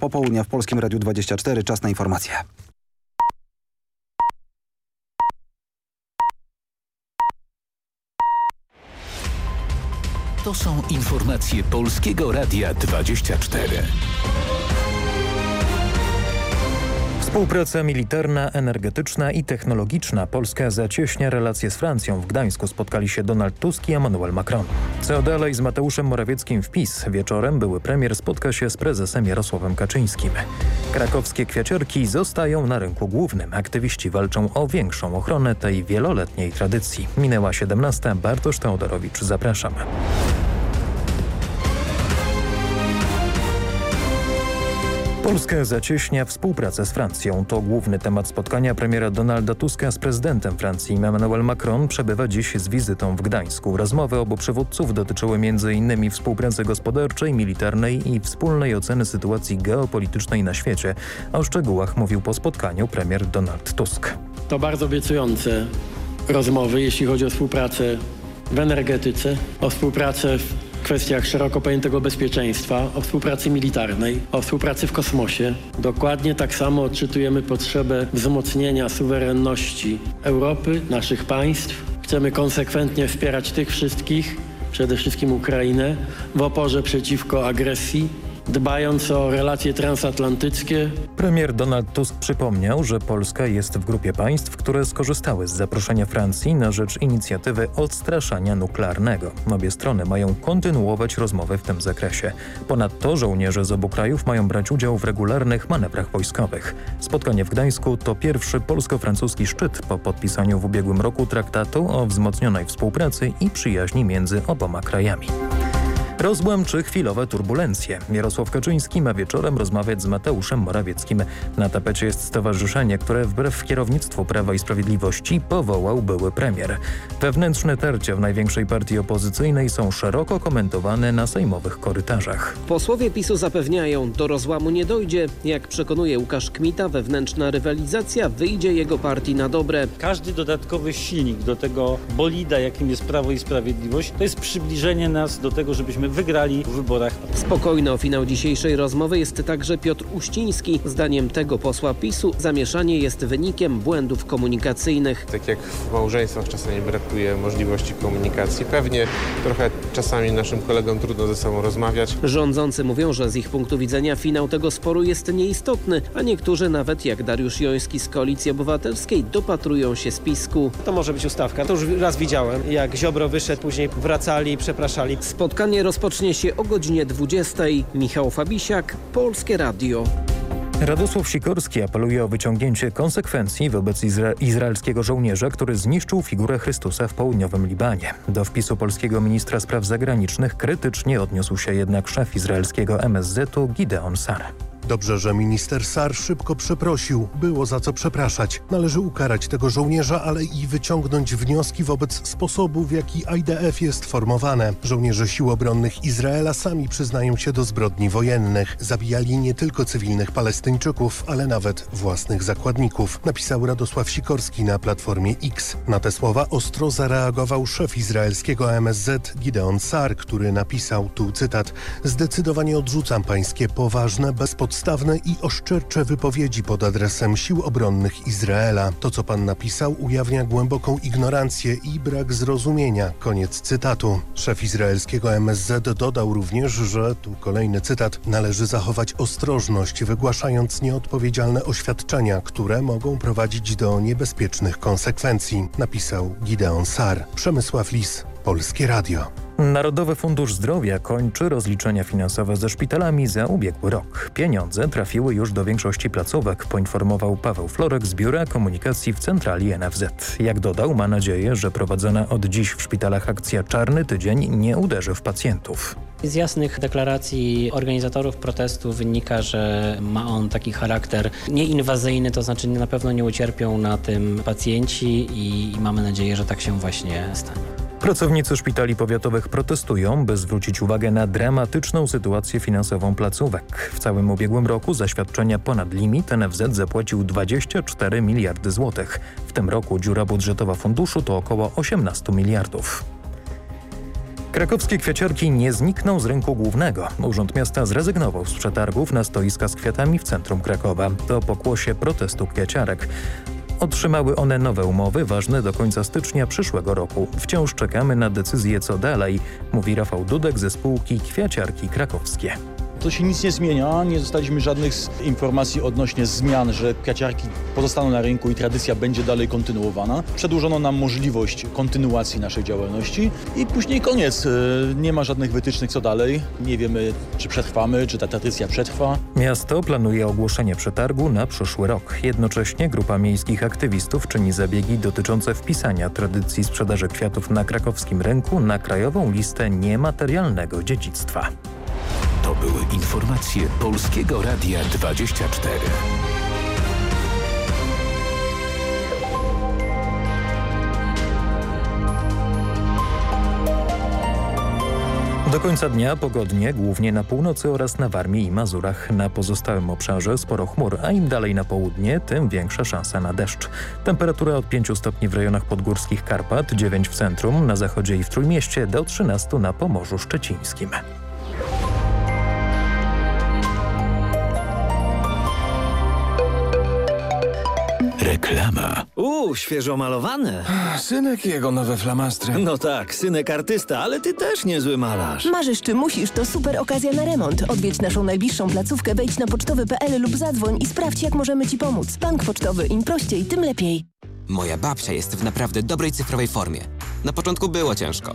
Popołudnia w Polskim Radiu 24. Czas na informacje. To są informacje Polskiego Radia 24. Współpraca militarna, energetyczna i technologiczna Polska zacieśnia relacje z Francją. W Gdańsku spotkali się Donald Tusk i Emmanuel Macron. Co dalej z Mateuszem Morawieckim w PiS? Wieczorem były premier spotka się z prezesem Jarosławem Kaczyńskim. Krakowskie kwiaciarki zostają na rynku głównym. Aktywiści walczą o większą ochronę tej wieloletniej tradycji. Minęła 17. Bartosz Teodorowicz. Zapraszam. Polska zacieśnia współpracę z Francją. To główny temat spotkania premiera Donalda Tuska z prezydentem Francji. Emmanuel Macron przebywa dziś z wizytą w Gdańsku. Rozmowy obu przywódców dotyczyły m.in. współpracy gospodarczej, militarnej i wspólnej oceny sytuacji geopolitycznej na świecie. O szczegółach mówił po spotkaniu premier Donald Tusk. To bardzo obiecujące rozmowy, jeśli chodzi o współpracę w energetyce, o współpracę w kwestiach szeroko pojętego bezpieczeństwa, o współpracy militarnej, o współpracy w kosmosie. Dokładnie tak samo odczytujemy potrzebę wzmocnienia suwerenności Europy, naszych państw. Chcemy konsekwentnie wspierać tych wszystkich, przede wszystkim Ukrainę, w oporze przeciwko agresji dbając o relacje transatlantyckie. Premier Donald Tusk przypomniał, że Polska jest w grupie państw, które skorzystały z zaproszenia Francji na rzecz inicjatywy odstraszania nuklearnego. Obie strony mają kontynuować rozmowy w tym zakresie. Ponadto żołnierze z obu krajów mają brać udział w regularnych manewrach wojskowych. Spotkanie w Gdańsku to pierwszy polsko-francuski szczyt po podpisaniu w ubiegłym roku traktatu o wzmocnionej współpracy i przyjaźni między oboma krajami. Rozbłam czy chwilowe turbulencje. Jarosław Kaczyński ma wieczorem rozmawiać z Mateuszem Morawieckim. Na tapecie jest stowarzyszenie, które wbrew kierownictwu Prawa i Sprawiedliwości powołał były premier. Wewnętrzne tarcia w największej partii opozycyjnej są szeroko komentowane na sejmowych korytarzach. Posłowie PiSu zapewniają, do rozłamu nie dojdzie. Jak przekonuje Łukasz Kmita, wewnętrzna rywalizacja wyjdzie jego partii na dobre. Każdy dodatkowy silnik do tego bolida, jakim jest Prawo i Sprawiedliwość, to jest przybliżenie nas do tego, żebyśmy wygrali w wyborach. Spokojny o finał dzisiejszej rozmowy jest także Piotr Uściński. Zdaniem tego posła PiSu zamieszanie jest wynikiem błędów komunikacyjnych. Tak jak w małżeństwach czasami brakuje możliwości komunikacji, pewnie trochę czasami naszym kolegom trudno ze sobą rozmawiać. Rządzący mówią, że z ich punktu widzenia finał tego sporu jest nieistotny, a niektórzy nawet jak Dariusz Joński z Koalicji Obywatelskiej dopatrują się spisku. To może być ustawka. To już raz widziałem, jak Ziobro wyszedł, później wracali, przepraszali. Spotkanie rozpocznie się o godzinie 20. Michał Fabisiak, Polskie Radio. Radosław Sikorski apeluje o wyciągnięcie konsekwencji wobec izra izraelskiego żołnierza, który zniszczył figurę Chrystusa w południowym Libanie. Do wpisu polskiego ministra spraw zagranicznych krytycznie odniósł się jednak szef izraelskiego MSZ-u Gideon Sar. Dobrze, że minister Sar szybko przeprosił. Było za co przepraszać. Należy ukarać tego żołnierza, ale i wyciągnąć wnioski wobec sposobu, w jaki IDF jest formowane. Żołnierze sił obronnych Izraela sami przyznają się do zbrodni wojennych. Zabijali nie tylko cywilnych Palestyńczyków, ale nawet własnych zakładników. Napisał Radosław Sikorski na platformie X. Na te słowa ostro zareagował szef izraelskiego MSZ Gideon Sar, który napisał, tu cytat, zdecydowanie odrzucam pańskie poważne, bezpodstawne bezpodstawne i oszczercze wypowiedzi pod adresem sił obronnych Izraela. To, co pan napisał, ujawnia głęboką ignorancję i brak zrozumienia. Koniec cytatu. Szef izraelskiego MSZ dodał również, że, tu kolejny cytat, należy zachować ostrożność, wygłaszając nieodpowiedzialne oświadczenia, które mogą prowadzić do niebezpiecznych konsekwencji, napisał Gideon Sar. Przemysław Lis, Polskie Radio. Narodowy Fundusz Zdrowia kończy rozliczenia finansowe ze szpitalami za ubiegły rok. Pieniądze trafiły już do większości placówek, poinformował Paweł Florek z Biura Komunikacji w centrali NFZ. Jak dodał, ma nadzieję, że prowadzona od dziś w szpitalach akcja Czarny Tydzień nie uderzy w pacjentów. Z jasnych deklaracji organizatorów protestu wynika, że ma on taki charakter nieinwazyjny, to znaczy na pewno nie ucierpią na tym pacjenci i, mamy nadzieję, że tak się właśnie stanie. Pracownicy szpitali powiatowych protestują, by zwrócić uwagę na dramatyczną sytuację finansową placówek. W całym ubiegłym roku za świadczenia ponad limit NFZ zapłacił 24 miliardy złotych. W tym roku dziura budżetowa funduszu to około 18 miliardów. Krakowskie kwiaciarki nie znikną z rynku głównego. Urząd Miasta zrezygnował z przetargów na stoiska z kwiatami w centrum Krakowa. To pokłosie protestu kwiaciarek. Otrzymały one nowe umowy ważne do końca stycznia przyszłego roku. Wciąż czekamy na decyzję co dalej, mówi Rafał Dudek ze spółki Kwiaciarki Krakowskie. To się nic nie zmienia, nie dostaliśmy żadnych informacji odnośnie zmian, że kwiaciarki pozostaną na rynku i tradycja będzie dalej kontynuowana. Przedłużono nam możliwość kontynuacji naszej działalności i później koniec. E, Nie ma żadnych wytycznych co dalej. Nie wiemy, czy przetrwamy, czy ta tradycja przetrwa. Miasto planuje ogłoszenie przetargu na przyszły rok. Jednocześnie grupa miejskich aktywistów czyni zabiegi dotyczące wpisania tradycji sprzedaży kwiatów na krakowskim rynku na krajową listę niematerialnego dziedzictwa. To były informacje Polskiego Radia 24. Do końca dnia pogodnie, głównie na północy oraz na Warmii i Mazurach. Na pozostałym obszarze sporo chmur, a im dalej na południe, tym większa szansa na deszcz. Temperatura od 5 stopni w rejonach podgórskich Karpat, 9 w centrum, na zachodzie i w Trójmieście, do 13 na Pomorzu Szczecińskim. Reklama. Uuu, świeżo malowane. Synek i jego nowe flamastry. No tak, synek artysta, ale ty też niezły malarz. Marzysz czy musisz, to super okazja na remont. Odwiedź naszą najbliższą placówkę, wejdź na pocztowy.pl lub zadzwoń i sprawdź, jak możemy Ci pomóc. Bank pocztowy, im prościej, tym lepiej. Moja babcia jest w naprawdę dobrej cyfrowej formie. Na początku było ciężko,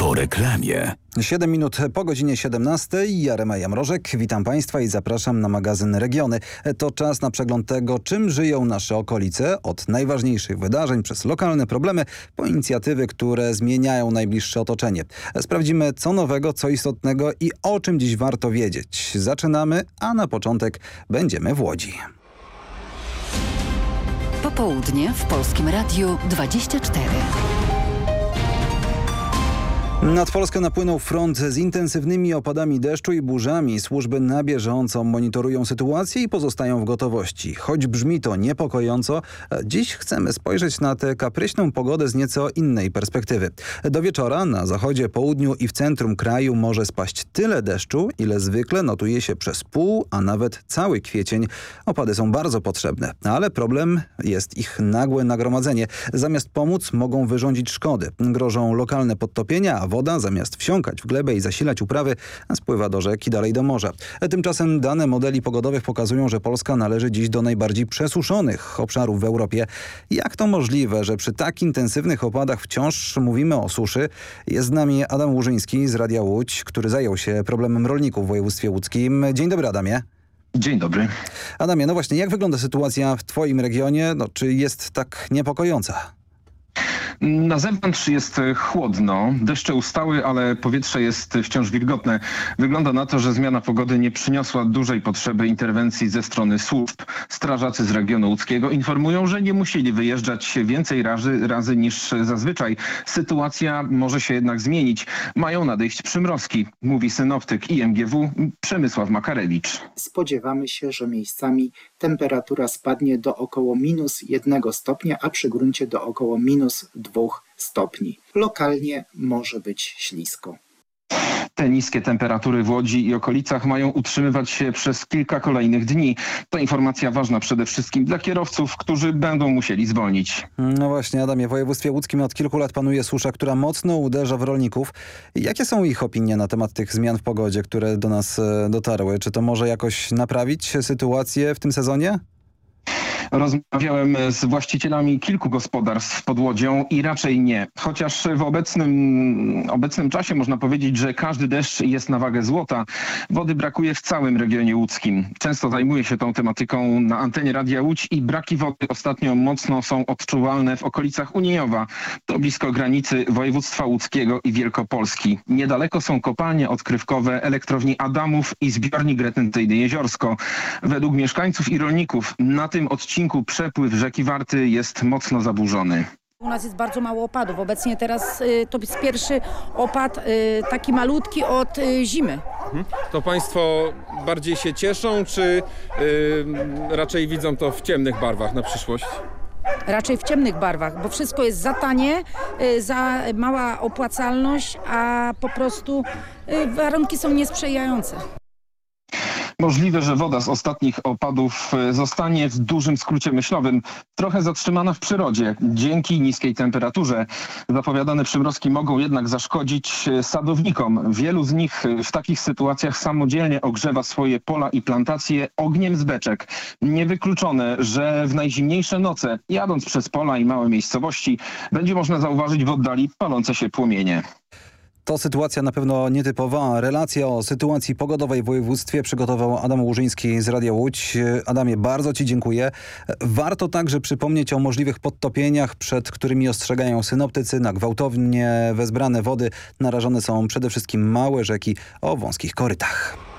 Po reklamie. 7 minut po godzinie 17. Jarema Jamrożek. Witam Państwa i zapraszam na magazyn Regiony. To czas na przegląd tego, czym żyją nasze okolice. Od najważniejszych wydarzeń przez lokalne problemy po inicjatywy, które zmieniają najbliższe otoczenie. Sprawdzimy co nowego, co istotnego i o czym dziś warto wiedzieć. Zaczynamy, a na początek będziemy w Łodzi. Popołudnie w Polskim Radiu 24. Nad Polskę napłynął front z intensywnymi opadami deszczu i burzami. Służby na bieżąco monitorują sytuację i pozostają w gotowości. Choć brzmi to niepokojąco, dziś chcemy spojrzeć na tę kapryśną pogodę z nieco innej perspektywy. Do wieczora na zachodzie, południu i w centrum kraju może spaść tyle deszczu, ile zwykle notuje się przez pół, a nawet cały kwiecień. Opady są bardzo potrzebne, ale problem jest ich nagłe nagromadzenie. Zamiast pomóc mogą wyrządzić szkody. Grożą lokalne podtopienia, a woda zamiast wsiąkać w glebę i zasilać uprawy spływa do rzek i dalej do morza. Tymczasem dane modeli pogodowych pokazują, że Polska należy dziś do najbardziej przesuszonych obszarów w Europie. Jak to możliwe, że przy tak intensywnych opadach wciąż mówimy o suszy? Jest z nami Adam Łużyński z Radia Łódź, który zajął się problemem rolników w województwie łódzkim. Dzień dobry Adamie. Dzień dobry. Adamie, no właśnie, jak wygląda sytuacja w twoim regionie? No, czy jest tak niepokojąca? Na zewnątrz jest chłodno, deszcze ustały, ale powietrze jest wciąż wilgotne. Wygląda na to, że zmiana pogody nie przyniosła dużej potrzeby interwencji ze strony służb. Strażacy z regionu łódzkiego informują, że nie musieli wyjeżdżać więcej razy, razy niż zazwyczaj. Sytuacja może się jednak zmienić. Mają nadejść przymrozki, mówi synoptyk IMGW Przemysław Makarewicz. Spodziewamy się, że miejscami temperatura spadnie do około minus jednego stopnia, a przy gruncie do około minus dwóch stopni. Lokalnie może być ślisko. Te niskie temperatury w Łodzi i okolicach mają utrzymywać się przez kilka kolejnych dni. To informacja ważna przede wszystkim dla kierowców, którzy będą musieli zwolnić. No właśnie, Adamie, w województwie łódzkim od kilku lat panuje susza, która mocno uderza w rolników. Jakie są ich opinie na temat tych zmian w pogodzie, które do nas e, dotarły? Czy to może jakoś naprawić sytuację w tym sezonie? Rozmawiałem z właścicielami kilku gospodarstw pod Łodzią i raczej nie. Chociaż w obecnym, obecnym czasie można powiedzieć, że każdy deszcz jest na wagę złota, wody brakuje w całym regionie łódzkim. Często zajmuję się tą tematyką na antenie Radia Łódź i braki wody ostatnio mocno są odczuwalne w okolicach Uniejowa. To blisko granicy województwa łódzkiego i Wielkopolski. Niedaleko są kopalnie odkrywkowe elektrowni Adamów i zbiornik retencyjny Jeziorsko. Według mieszkańców i rolników na tym odcinku przepływ rzeki Warty jest mocno zaburzony. U nas jest bardzo mało opadów. Obecnie teraz y, to jest pierwszy opad y, taki malutki od y, zimy. To Państwo bardziej się cieszą, czy raczej widzą to w ciemnych barwach na przyszłość? Raczej w ciemnych barwach, bo wszystko jest za tanie, za mała opłacalność, a po prostu warunki są niesprzyjające. Możliwe, że woda z ostatnich opadów e, zostanie w dużym skrócie myślowym trochę zatrzymana w przyrodzie. Dzięki niskiej temperaturze zapowiadane przymrozki mogą jednak zaszkodzić e, sadownikom. Wielu z nich e, w takich sytuacjach samodzielnie ogrzewa swoje pola i plantacje ogniem z beczek. Niewykluczone, że w najzimniejsze noce, jadąc przez pola i małe miejscowości, będzie można zauważyć w oddali palące się płomienie. To sytuacja na pewno nietypowa. Relacja o sytuacji pogodowej w województwie przygotował Adam Łużyński z Radia Łódź. Adamie, bardzo Ci dziękuję. Warto także przypomnieć o możliwych podtopieniach, przed którymi ostrzegają synoptycy. Na gwałtownie wezbrane wody narażone są przede wszystkim małe rzeki o wąskich korytach.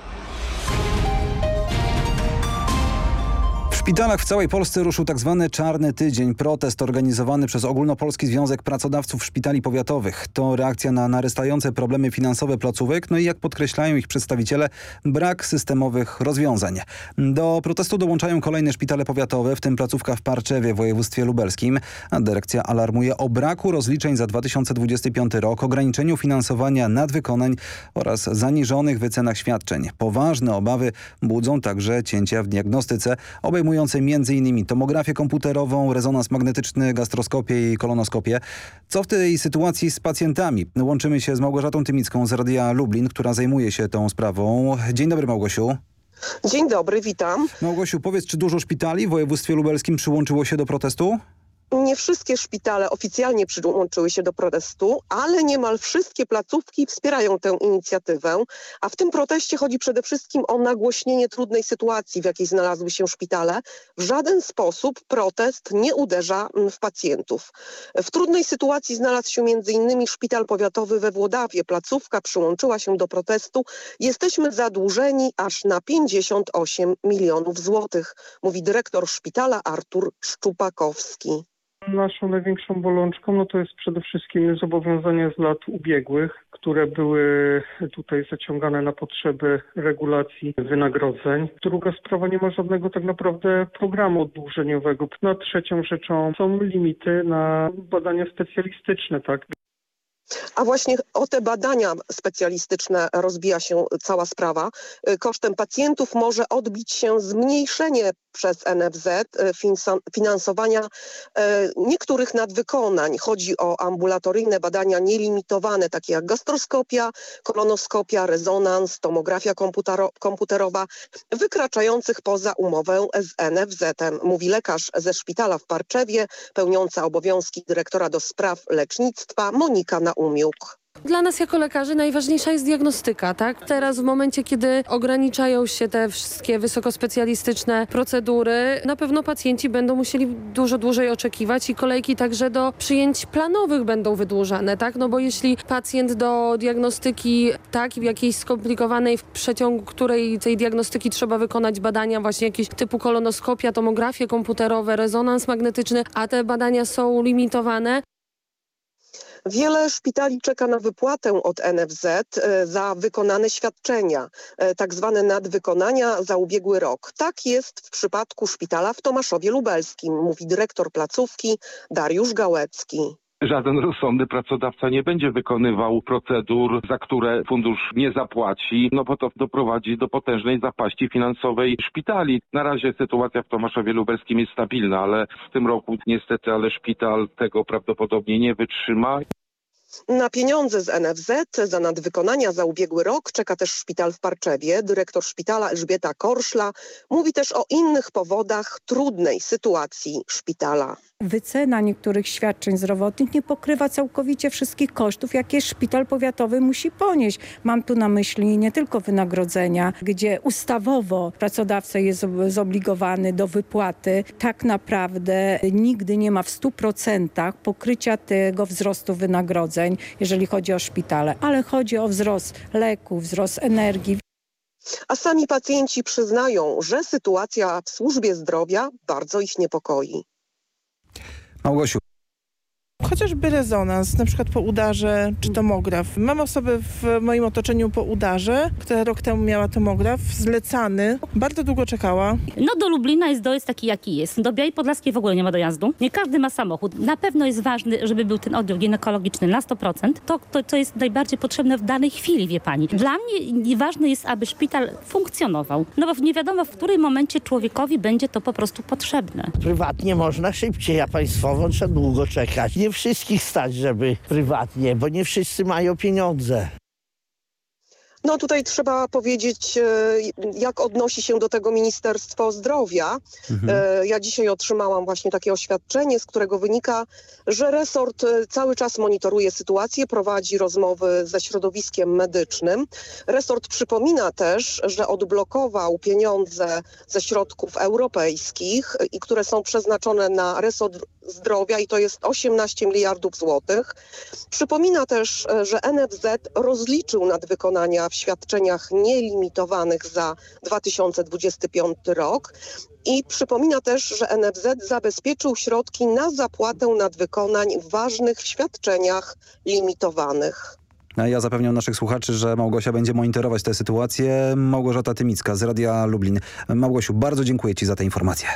Szpitalach w całej Polsce ruszył tak zwany Czarny Tydzień. Protest organizowany przez Ogólnopolski Związek Pracodawców Szpitali Powiatowych. To reakcja na narastające problemy finansowe placówek, no i jak podkreślają ich przedstawiciele, brak systemowych rozwiązań. Do protestu dołączają kolejne szpitale powiatowe, w tym placówka w Parczewie w województwie lubelskim. Dyrekcja alarmuje o braku rozliczeń za 2025 rok, ograniczeniu finansowania nadwykonań oraz zaniżonych wycenach świadczeń. Poważne obawy budzą także cięcia w diagnostyce, obejmujące m.in. tomografię komputerową, rezonans magnetyczny, gastroskopię i kolonoskopię. Co w tej sytuacji z pacjentami? Łączymy się z Małgorzatą Tymicką z Radia Lublin, która zajmuje się tą sprawą. Dzień dobry Małgosiu. Dzień dobry, witam. Małgosiu, powiedz, czy dużo szpitali w województwie lubelskim przyłączyło się do protestu? Nie wszystkie szpitale oficjalnie przyłączyły się do protestu, ale niemal wszystkie placówki wspierają tę inicjatywę, a w tym proteście chodzi przede wszystkim o nagłośnienie trudnej sytuacji, w jakiej znalazły się szpitale. W żaden sposób protest nie uderza w pacjentów. W trudnej sytuacji znalazł się m.in. szpital powiatowy we Włodawie. Placówka przyłączyła się do protestu. Jesteśmy zadłużeni aż na 58 milionów złotych, mówi dyrektor szpitala Artur Szczupakowski. Naszą największą bolączką no to jest przede wszystkim zobowiązania z lat ubiegłych, które były tutaj zaciągane na potrzeby regulacji wynagrodzeń. Druga sprawa, nie ma żadnego tak naprawdę programu oddłużeniowego. No, trzecią rzeczą są limity na badania specjalistyczne, tak? A właśnie o te badania specjalistyczne rozbija się cała sprawa. Kosztem pacjentów może odbić się zmniejszenie przez NFZ finansowania niektórych nadwykonań. Chodzi o ambulatoryjne badania nielimitowane, takie jak gastroskopia, kolonoskopia, rezonans, tomografia komputerowa, wykraczających poza umowę z NFZ-em, mówi lekarz ze szpitala w Parczewie, pełniąca obowiązki dyrektora do spraw lecznictwa Monika Dla nas jako lekarzy najważniejsza jest diagnostyka, tak? Teraz w momencie, kiedy ograniczają się te wszystkie wysokospecjalistyczne procedury, na pewno pacjenci będą musieli dużo dłużej oczekiwać i kolejki także do przyjęć planowych będą wydłużane, tak? No bo jeśli pacjent do diagnostyki tak jakiejś skomplikowanej, w przeciągu której tej diagnostyki trzeba wykonać badania właśnie jakieś typu kolonoskopia, tomografię komputerowe, rezonans magnetyczny, a te badania są limitowane, Wiele szpitali czeka na wypłatę od NFZ za wykonane świadczenia, tak zwane nadwykonania za ubiegły rok. Tak jest w przypadku szpitala w Tomaszowie Lubelskim, mówi dyrektor placówki Dariusz Gałecki żaden rozsądny pracodawca nie będzie wykonywał procedur, za które fundusz nie zapłaci, no bo to doprowadzi do potężnej zapaści finansowej szpitali. Na razie sytuacja w Tomaszowie Lubelskim jest stabilna, ale w tym roku niestety, ale szpital tego prawdopodobnie nie wytrzyma. Na pieniądze z NFZ za nadwykonania za ubiegły rok czeka też szpital w Parczewie. Dyrektor szpitala Elżbieta Korszla mówi też o innych powodach trudnej sytuacji szpitala. Wycena niektórych świadczeń zdrowotnych nie pokrywa całkowicie wszystkich kosztów, jakie szpital powiatowy musi ponieść. Mam tu na myśli nie tylko wynagrodzenia, gdzie ustawowo pracodawca jest zobligowany do wypłaty. Tak naprawdę nigdy nie ma w 100% pokrycia tego wzrostu wynagrodzeń, jeżeli chodzi o szpitale, ale chodzi o wzrost leków, wzrost energii. A sami pacjenci przyznają, że sytuacja w służbie zdrowia bardzo ich niepokoi. Małgosiu. Chociażby rezonans, na przykład po udarze czy tomograf. Mam osobę w moim otoczeniu po udarze, która rok temu miała tomograf, zlecany. Bardzo długo czekała. No do Lublina jest dojazd taki jaki jest. Do Białej Podlaskiej w ogóle nie ma dojazdu. Nie każdy ma samochód. Na pewno jest ważny, żeby był ten oddział ginekologiczny na 100%. To, to, to jest najbardziej potrzebne w danej chwili, wie pani. Dla mnie ważne jest, aby szpital funkcjonował. No bo nie wiadomo, w którym momencie człowiekowi będzie to po prostu potrzebne. Prywatnie można szybciej, a państwowo trzeba długo czekać. Nie wszystkich stać, żeby prywatnie, bo nie wszyscy mają pieniądze. No tutaj trzeba powiedzieć, e, jak odnosi się do tego Ministerstwo Zdrowia. Mhm. E, ja dzisiaj otrzymałam właśnie takie oświadczenie, z którego wynika, że resort e, cały czas monitoruje sytuację, prowadzi rozmowy ze środowiskiem medycznym. Resort przypomina też, że odblokował pieniądze ze środków europejskich i które są przeznaczone na resort zdrowia i to jest 18 miliardów złotych. Przypomina też, że NFZ rozliczył nadwykonania w świadczeniach nielimitowanych za 2025 rok. I przypomina też, że NFZ zabezpieczył środki na zapłatę nadwykonań w ważnych świadczeniach limitowanych. A ja zapewniam naszych słuchaczy, że Małgosia będzie monitorować tę sytuację. Małgorzata Tymicka z Radia Lublin. Małgosiu, bardzo dziękuję Ci za tę informację.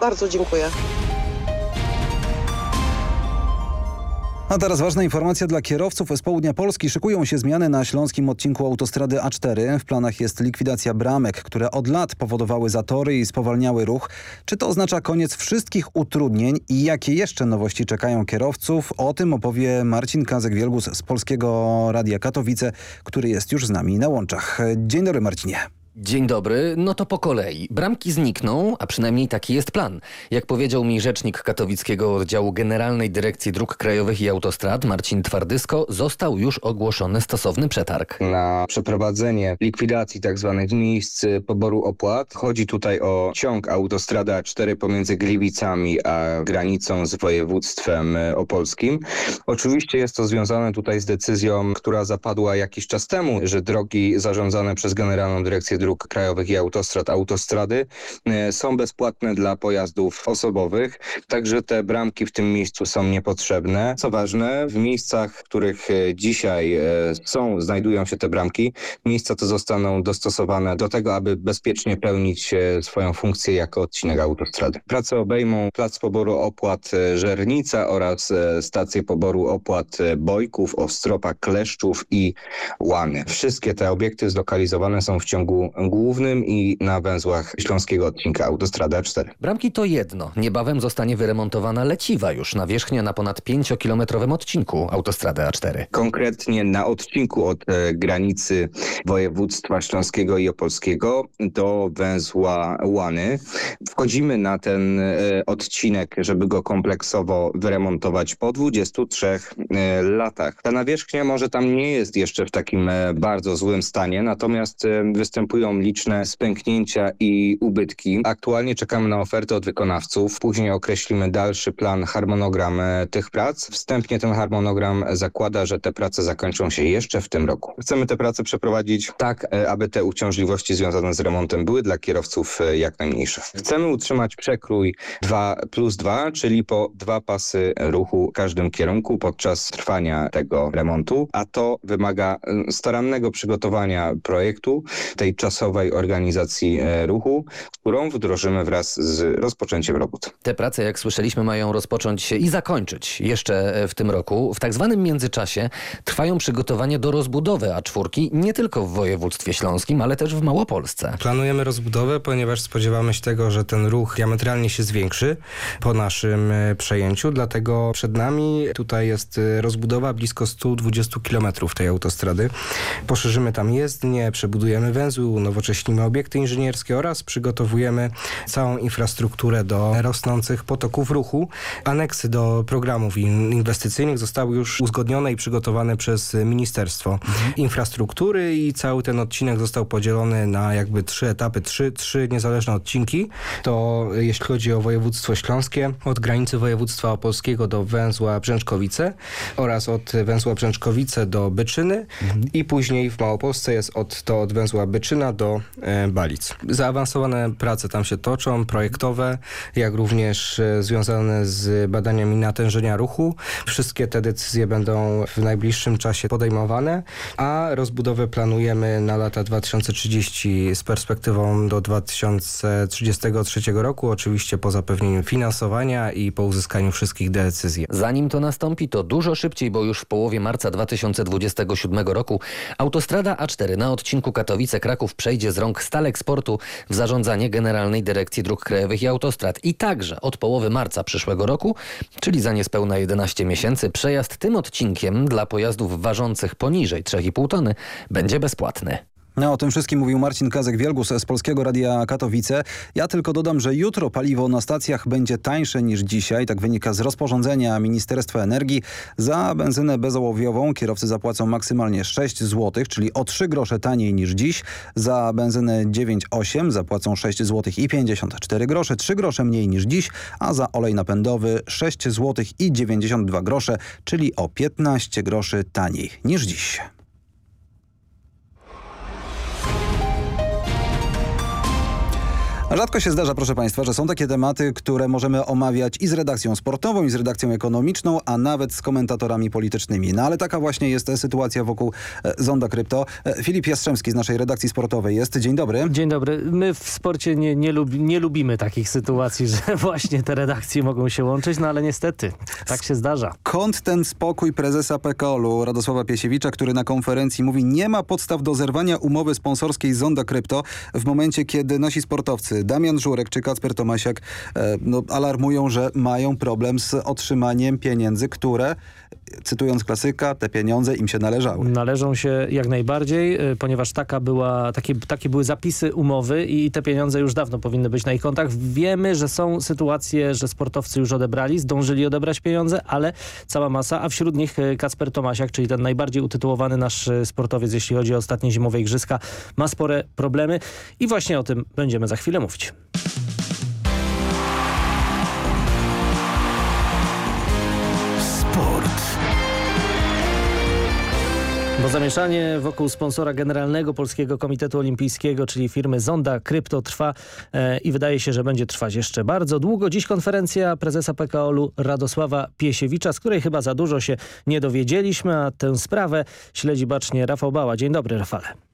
Bardzo dziękuję. A teraz ważna informacja dla kierowców. Z południa Polski szykują się zmiany na śląskim odcinku autostrady A4. W planach jest likwidacja bramek, które od lat powodowały zatory i spowalniały ruch. Czy to oznacza koniec wszystkich utrudnień i jakie jeszcze nowości czekają kierowców? O tym opowie Marcin Kazek-Wielgus z Polskiego Radia Katowice, który jest już z nami na łączach. Dzień dobry Marcinie. Dzień dobry, no to po kolei. Bramki znikną, a przynajmniej taki jest plan. Jak powiedział mi rzecznik katowickiego oddziału Generalnej Dyrekcji Dróg Krajowych i Autostrad Marcin Twardysko, został już ogłoszony stosowny przetarg. Na przeprowadzenie likwidacji tzw. Tak miejsc poboru opłat chodzi tutaj o ciąg autostrada 4 pomiędzy Gliwicami a granicą z województwem opolskim. Oczywiście jest to związane tutaj z decyzją, która zapadła jakiś czas temu, że drogi zarządzane przez Generalną Dyrekcję Dróg Krajowych i Autostrad, autostrady e, są bezpłatne dla pojazdów osobowych, także te bramki w tym miejscu są niepotrzebne. Co ważne, w miejscach, w których e, dzisiaj e, są, znajdują się te bramki, miejsca te zostaną dostosowane do tego, aby bezpiecznie pełnić swoją funkcję jako odcinek autostrady. Prace obejmą plac poboru opłat Żernica oraz stację poboru opłat Bojków, Ostropa, Kleszczów i Łany. Wszystkie te obiekty zlokalizowane są w ciągu głównym i na węzłach śląskiego odcinka autostrada 4. Bramki to jedno. Niebawem zostanie wyremontowana leciwa już nawierzchnia na ponad 5-kilometrowym odcinku autostrady A4. Konkretnie na odcinku od e, granicy województwa śląskiego i opolskiego do węzła Łany. Wchodzimy na ten e, odcinek, żeby go kompleksowo wyremontować po 23 e, latach. Ta nawierzchnia może tam nie jest jeszcze w takim bardzo złym stanie, natomiast występują występują liczne spęknięcia i ubytki. Aktualnie czekamy na ofertę od wykonawców. Później określimy dalszy plan, harmonogram e, tych prac. Wstępnie ten harmonogram zakłada, że te prace zakończą się jeszcze w tym roku. Chcemy te prace przeprowadzić tak, e, aby te uciążliwości związane z remontem były dla kierowców e, jak najmniejsze. Chcemy utrzymać przekrój 2 plus 2, czyli po dwa pasy ruchu w każdym kierunku podczas trwania tego remontu, a to wymaga starannego przygotowania projektu, tej czasowej masowej organizacji e, ruchu, którą wdrożymy wraz z rozpoczęciem robót. Te prace, jak słyszeliśmy, mają rozpocząć się i zakończyć jeszcze w tym roku. W tak zwanym międzyczasie trwają przygotowania do rozbudowy A4 nie tylko w województwie śląskim, ale też w Małopolsce. Planujemy rozbudowę, ponieważ spodziewamy się tego, że ten ruch diametralnie się zwiększy po naszym e, przejęciu, dlatego przed nami tutaj jest e, rozbudowa blisko 120 km tej autostrady. Poszerzymy tam jezdnie, przebudujemy węzły, unowocześnimy obiekty inżynierskie oraz przygotowujemy całą infrastrukturę do rosnących potoków ruchu. Aneksy do programów inwestycyjnych zostały już uzgodnione i przygotowane przez Ministerstwo Infrastruktury i cały ten odcinek został podzielony na jakby trzy etapy, trzy, trzy niezależne odcinki. To jeśli chodzi o województwo śląskie, od granicy województwa opolskiego do węzła Brzęczkowice oraz od węzła Brzęczkowice do Byczyny i później w Małopolsce jest od, to od węzła Byczyna do e, Balic. Zaawansowane prace tam się toczą, projektowe, jak również e, związane z badaniami natężenia ruchu. Wszystkie te decyzje będą w najbliższym czasie podejmowane, a rozbudowę planujemy na lata 2030 z perspektywą do 2033 roku, oczywiście po zapewnieniu finansowania i po uzyskaniu wszystkich decyzji. Zanim to nastąpi, to dużo szybciej, bo już w połowie marca 2027 roku autostrada A4 na odcinku Katowice-Kraków przejdzie z rąk Stalek Sportu w zarządzanie Generalnej Dyrekcji Dróg Krajowych i Autostrad. I także od połowy marca przyszłego roku, czyli za niespełna 11 miesięcy, przejazd tym odcinkiem dla pojazdów ważących poniżej 3,5 tony będzie bezpłatny. No, o tym wszystkim mówił Marcin Kazek-Wielgus z Polskiego Radia Katowice. Ja tylko dodam, że jutro paliwo na stacjach będzie tańsze niż dzisiaj. Tak wynika z rozporządzenia Ministerstwa Energii. Za benzynę bezołowiową kierowcy zapłacą maksymalnie 6 zł, czyli o 3 grosze taniej niż dziś. Za benzynę 9,8 zapłacą 6 zł i 54 grosze, 3 grosze mniej niż dziś, a za olej napędowy 6 zł i 92 grosze, czyli o 15 groszy taniej niż dziś. Rzadko się zdarza, proszę Państwa, że są takie tematy, które możemy omawiać i z redakcją sportową, i z redakcją ekonomiczną, a nawet z komentatorami politycznymi. No ale taka właśnie jest sytuacja wokół e, Zonda Krypto. E, Filip Jastrzębski z naszej redakcji sportowej jest. Dzień dobry. Dzień dobry. My w sporcie nie, nie, lubi, nie lubimy takich sytuacji, że właśnie te redakcje mogą się łączyć, no ale niestety tak się zdarza. Kąt ten spokój prezesa PKOL-u Radosława Piesiewicza, który na konferencji mówi, nie ma podstaw do zerwania umowy sponsorskiej Zonda Krypto w momencie, kiedy nasi sportowcy Damian Żurek czy Kacper Tomasiak e, no, alarmują, że mają problem z otrzymaniem pieniędzy, które, cytując klasyka, te pieniądze im się należały. Należą się jak najbardziej, e, ponieważ taka była, takie, takie były zapisy umowy i te pieniądze już dawno powinny być na ich kontach. Wiemy, że są sytuacje, że sportowcy już odebrali, zdążyli odebrać pieniądze, ale cała masa, a wśród nich e, Kacper Tomasiak, czyli ten najbardziej utytułowany nasz sportowiec, jeśli chodzi o ostatnie zimowe igrzyska, ma spore problemy i właśnie o tym będziemy za chwilę mówić. Bo zamieszanie wokół sponsora generalnego Polskiego Komitetu Olimpijskiego, czyli firmy Zonda Krypto trwa e, i wydaje się, że będzie trwać jeszcze bardzo długo. Dziś konferencja prezesa PKO-u Radosława Piesiewicza, z której chyba za dużo się nie dowiedzieliśmy, a tę sprawę śledzi bacznie Rafał Bała. Dzień dobry Rafale.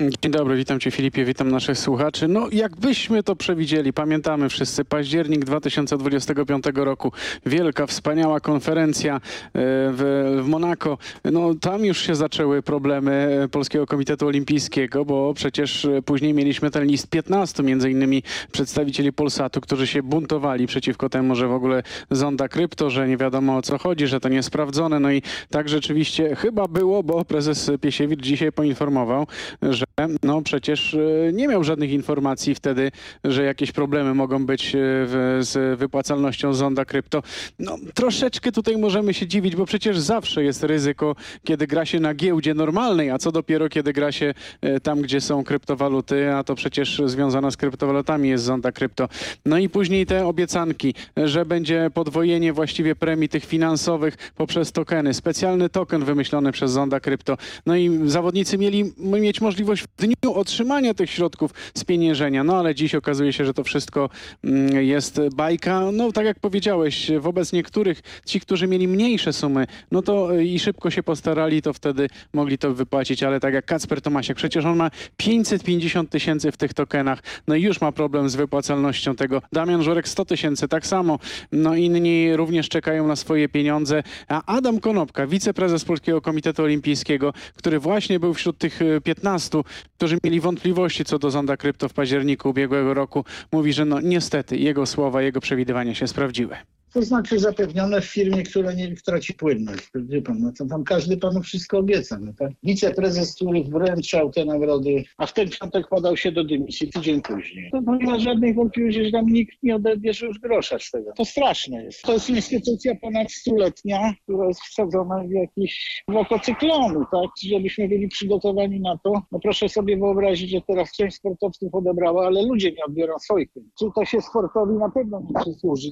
Dzień dobry, witam Cię Filipie, witam naszych słuchaczy. No jakbyśmy to przewidzieli, pamiętamy wszyscy, październik 2025 roku, wielka, wspaniała konferencja e, w, w Monako. No tam już się zaczęły problemy Polskiego Komitetu Olimpijskiego, bo przecież później mieliśmy ten list 15 między innymi przedstawicieli Polsatu, którzy się buntowali przeciwko temu, że w ogóle zonda krypto, że nie wiadomo o co chodzi, że to niesprawdzone. No i tak rzeczywiście chyba było, bo prezes Piesiewicz dzisiaj poinformował, że no przecież e, nie miał żadnych informacji wtedy, że jakieś problemy mogą być e, w, z wypłacalnością zonda krypto. No troszeczkę tutaj możemy się dziwić, bo przecież zawsze jest ryzyko, kiedy gra się na giełdzie normalnej, a co dopiero kiedy gra się e, tam, gdzie są kryptowaluty, a to przecież związana z kryptowalutami jest zonda krypto. No i później te obiecanki, że będzie podwojenie właściwie premii tych finansowych poprzez tokeny. Specjalny token wymyślony przez zonda krypto. No i zawodnicy mieli mieć możliwość dniu otrzymania tych środków spieniężenia. No ale dziś okazuje się, że to wszystko mm, jest bajka. No tak jak powiedziałeś, wobec niektórych, ci, którzy mieli mniejsze sumy, no to y, i szybko się postarali, to wtedy mogli to wypłacić, ale tak jak Kacper Tomasiak, przecież on ma 550 tysięcy w tych tokenach, no i już ma problem z wypłacalnością tego. Damian Żurek 100 tysięcy, tak samo. No inni również czekają na swoje pieniądze. A Adam Konopka, wiceprezes Polskiego Komitetu Olimpijskiego, który właśnie był wśród tych y, 15, którzy mieli wątpliwości co do zonda krypto w październiku ubiegłego roku, mówi, że no niestety jego słowa, jego przewidywania się sprawdziły. To znaczy zapewnione w firmie, która nie traci płynność. Wie pan, no to tam każdy panu wszystko obieca. No tak? Wiceprezes, który wręczał te nagrody, a w ten piątek podał się do dymisji tydzień później. To nie ma żadnych wątpliwości, że tam nikt nie odebierze już grosza z tego. To straszne jest. To jest instytucja ponad stuletnia, która jest wsadzona w jakiś w oko cyklonu, tak? Żebyśmy byli przygotowani na to. No proszę sobie wyobrazić, że teraz część sportowców odebrała, ale ludzie nie odbiorą swoich. Czy to się sportowi na pewno nie przysłuży?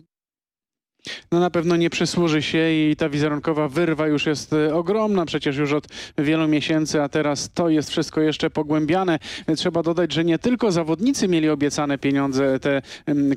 No na pewno nie przysłuży się i ta wizerunkowa wyrwa już jest e, ogromna, przecież już od wielu miesięcy, a teraz to jest wszystko jeszcze pogłębiane. Trzeba dodać, że nie tylko zawodnicy mieli obiecane pieniądze, te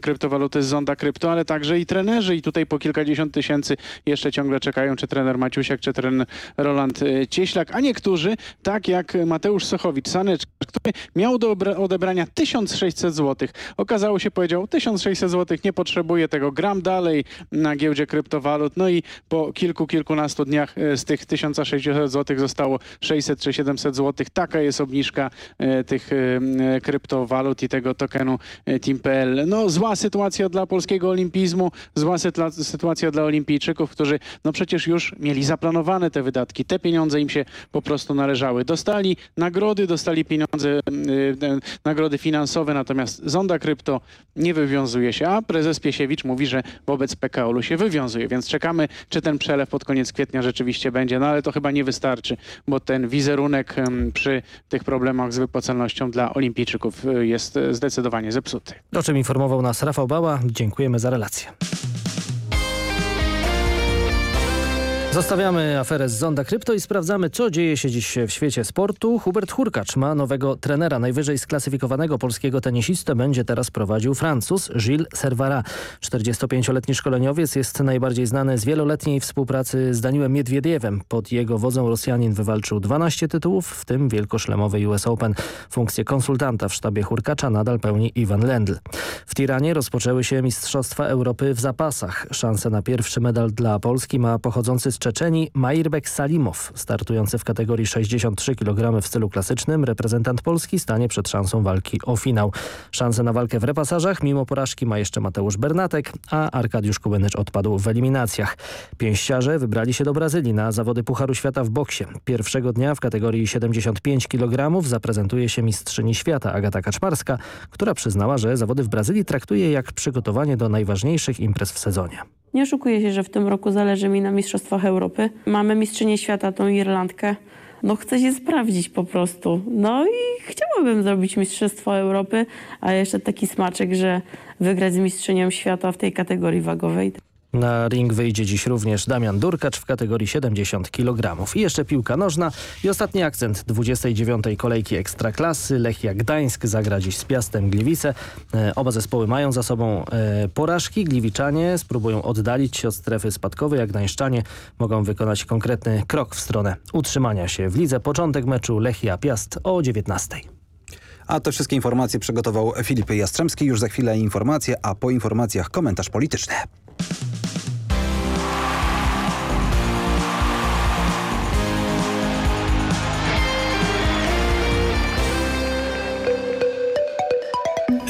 kryptowaluty z Zonda Krypto, ale także i trenerzy i tutaj po kilkadziesiąt tysięcy jeszcze ciągle czekają, czy trener Maciusiak, czy trener Roland e, Cieślak, a niektórzy, tak jak Mateusz Sochowicz, Saneczka, który miał do odebrania 1600 zł. Okazało się, powiedział, 1600 zł, nie potrzebuję tego, gram dalej, na giełdzie kryptowalut. No i po kilku, kilkunastu dniach e, z tych 1600 zł zostało 600 czy 700 zł. Taka jest obniżka e, tych e, kryptowalut i tego tokenu Team.pl. No zła sytuacja dla polskiego olimpizmu, zła sytuacja dla olimpijczyków, którzy no przecież już mieli zaplanowane te wydatki. Te pieniądze im się po prostu należały. Dostali nagrody, dostali pieniądze, nagrody finansowe, natomiast Zonda Krypto nie wywiązuje się, a prezes Piesiewicz mówi, że wobec PKO się wywiązuje, więc czekamy, czy ten przelew pod koniec kwietnia rzeczywiście będzie, no ale to chyba nie wystarczy, bo ten wizerunek przy tych problemach z wypłacalnością dla olimpijczyków y, jest y, zdecydowanie zepsuty. O czym informował nas Rafał Bała. Dziękujemy za relację. Zostawiamy aferę z Zonda Krypto i sprawdzamy, co dzieje się dziś w świecie sportu. Hubert Hurkacz ma nowego trenera. Najwyżej sklasyfikowanego polskiego tenisistę będzie teraz prowadził Francuz Gilles Servara. 45-letni szkoleniowiec jest najbardziej znany z wieloletniej współpracy z Daniłem Miedwiediewem. Pod jego wodzą Rosjanin wywalczył 12 tytułów, w tym wielkoszlemowy US Open. Funkcję konsultanta w sztabie Hurkacza nadal pełni Iwan Lendl. W Tiranie rozpoczęły się Mistrzostwa Europy w zapasach. Szansę na pierwszy medal dla Polski ma pochodzący z Czeczeni Mairbek Salimow, startujący w kategorii 63 kg w stylu klasycznym, reprezentant Polski stanie przed szansą walki o finał. Szansę na walkę w repasażach mimo porażki ma jeszcze Mateusz Bernatek, a Arkadiusz Kułynycz odpadł w eliminacjach. Pięściarze wybrali się do Brazylii na zawody Pucharu Świata w boksie. Pierwszego dnia w kategorii 75 kg zaprezentuje się mistrzyni świata Agata Kaczmarska, która przyznała, że zawody w Brazylii traktuje jak przygotowanie do najważniejszych imprez w sezonie. Nie oszukuję się, że w tym roku zależy mi na Mistrzostwach Europy. Mamy mistrzynię świata, tą Irlandkę. No chcę się sprawdzić po prostu. No i chciałabym zrobić Mistrzostwo Europy, a jeszcze taki smaczek, że wygrać z mistrzynią świata w tej kategorii wagowej. Na ring wyjdzie dziś również Damian Durkacz w kategorii 70 kg. I jeszcze piłka nożna i ostatni akcent 29. kolejki Ekstraklasy. Lechia Gdańsk zagra dziś z Piastem Gliwice. E, oba zespoły mają za sobą e, porażki. Gliwiczanie spróbują oddalić się od strefy spadkowej, a Gdańszczanie mogą wykonać konkretny krok w stronę utrzymania się w lidze. Początek meczu Lechia Piast o 19. A te wszystkie informacje przygotował Filip Jastrzębski. Już za chwilę informacje, a po informacjach komentarz polityczny.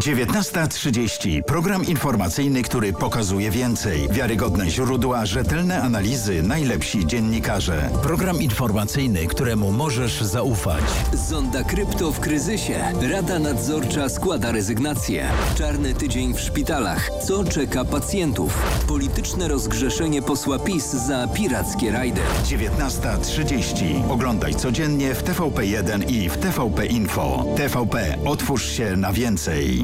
19.30. Program informacyjny, który pokazuje więcej. Wiarygodne źródła, rzetelne analizy, najlepsi dziennikarze. Program informacyjny, któremu możesz zaufać. Zonda Krypto w kryzysie. Rada nadzorcza składa rezygnację. Czarny tydzień w szpitalach. Co czeka pacjentów? Polityczne rozgrzeszenie posła PiS za pirackie rajdy. 19.30. Oglądaj codziennie w TVP1 i w TVP Info. TVP. Otwórz się na więcej.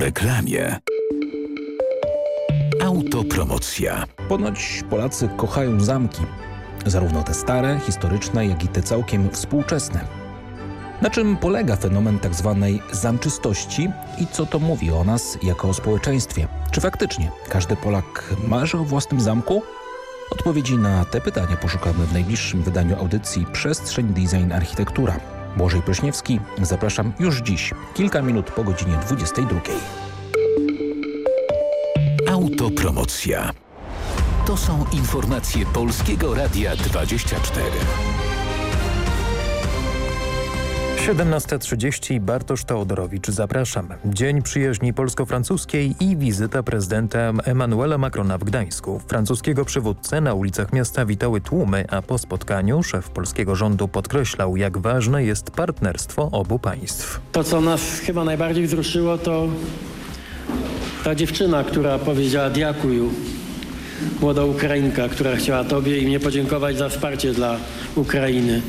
Reklamie. Autopromocja. Ponoć Polacy kochają zamki. Zarówno te stare, historyczne, jak i te całkiem współczesne. Na czym polega fenomen tzw. zamczystości i co to mówi o nas jako o społeczeństwie? Czy faktycznie każdy Polak marzy o własnym zamku? Odpowiedzi na te pytania poszukamy w najbliższym wydaniu audycji Przestrzeń Design Architektura. Błażej Pryszniewski, zapraszam już dziś, kilka minut po godzinie 22. Autopromocja. To są informacje Polskiego Radia 24. 17.30 Bartosz Teodorowicz, zapraszam. Dzień przyjaźni polsko-francuskiej i wizyta prezydenta Emmanuela Macrona w Gdańsku. Francuskiego przywódcę na ulicach miasta witały tłumy, a po spotkaniu szef polskiego rządu podkreślał, jak ważne jest partnerstwo obu państw. To, co nas chyba najbardziej wzruszyło, to ta dziewczyna, która powiedziała diakuju. Młoda Ukrainka, która chciała Tobie i mnie podziękować za wsparcie dla Ukrainy.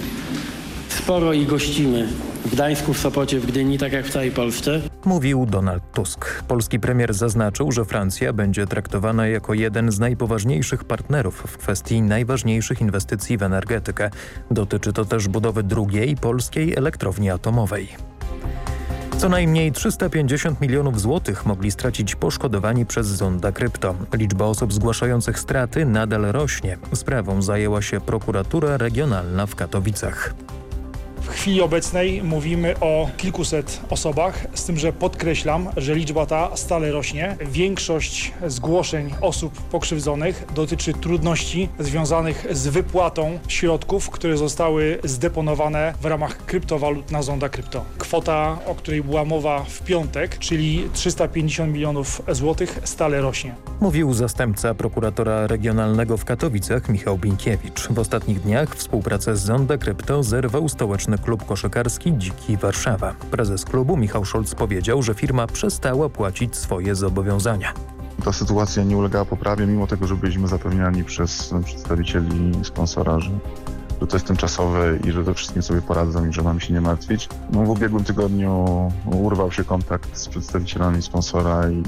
Sporo i gościmy w Gdańsku, w Sopocie, w Gdyni, tak jak w całej Polsce. Mówił Donald Tusk. Polski premier zaznaczył, że Francja będzie traktowana jako jeden z najpoważniejszych partnerów w kwestii najważniejszych inwestycji w energetykę. Dotyczy to też budowy drugiej polskiej elektrowni atomowej. Co najmniej 350 milionów złotych mogli stracić poszkodowani przez zonda krypto. Liczba osób zgłaszających straty nadal rośnie. Sprawą zajęła się prokuratura regionalna w Katowicach. W chwili obecnej mówimy o kilkuset osobach, z tym, że podkreślam, że liczba ta stale rośnie. Większość zgłoszeń osób pokrzywdzonych dotyczy trudności związanych z wypłatą środków, które zostały zdeponowane w ramach kryptowalut na Zonda Krypto. Kwota, o której była mowa w piątek, czyli 350 milionów złotych, stale rośnie. Mówił zastępca prokuratora regionalnego w Katowicach Michał Binkiewicz. W ostatnich dniach współpracę z Zonda Krypto zerwał stołeczny klub koszykarski Dziki Warszawa. Prezes klubu Michał Szolc powiedział, że firma przestała płacić swoje zobowiązania. Ta sytuacja nie ulegała poprawie, mimo tego, że byliśmy zapewniani przez przedstawicieli sponsora, że, że to jest tymczasowe i że to wszystkim sobie poradzą i że mamy się nie martwić. No, w ubiegłym tygodniu urwał się kontakt z przedstawicielami sponsora i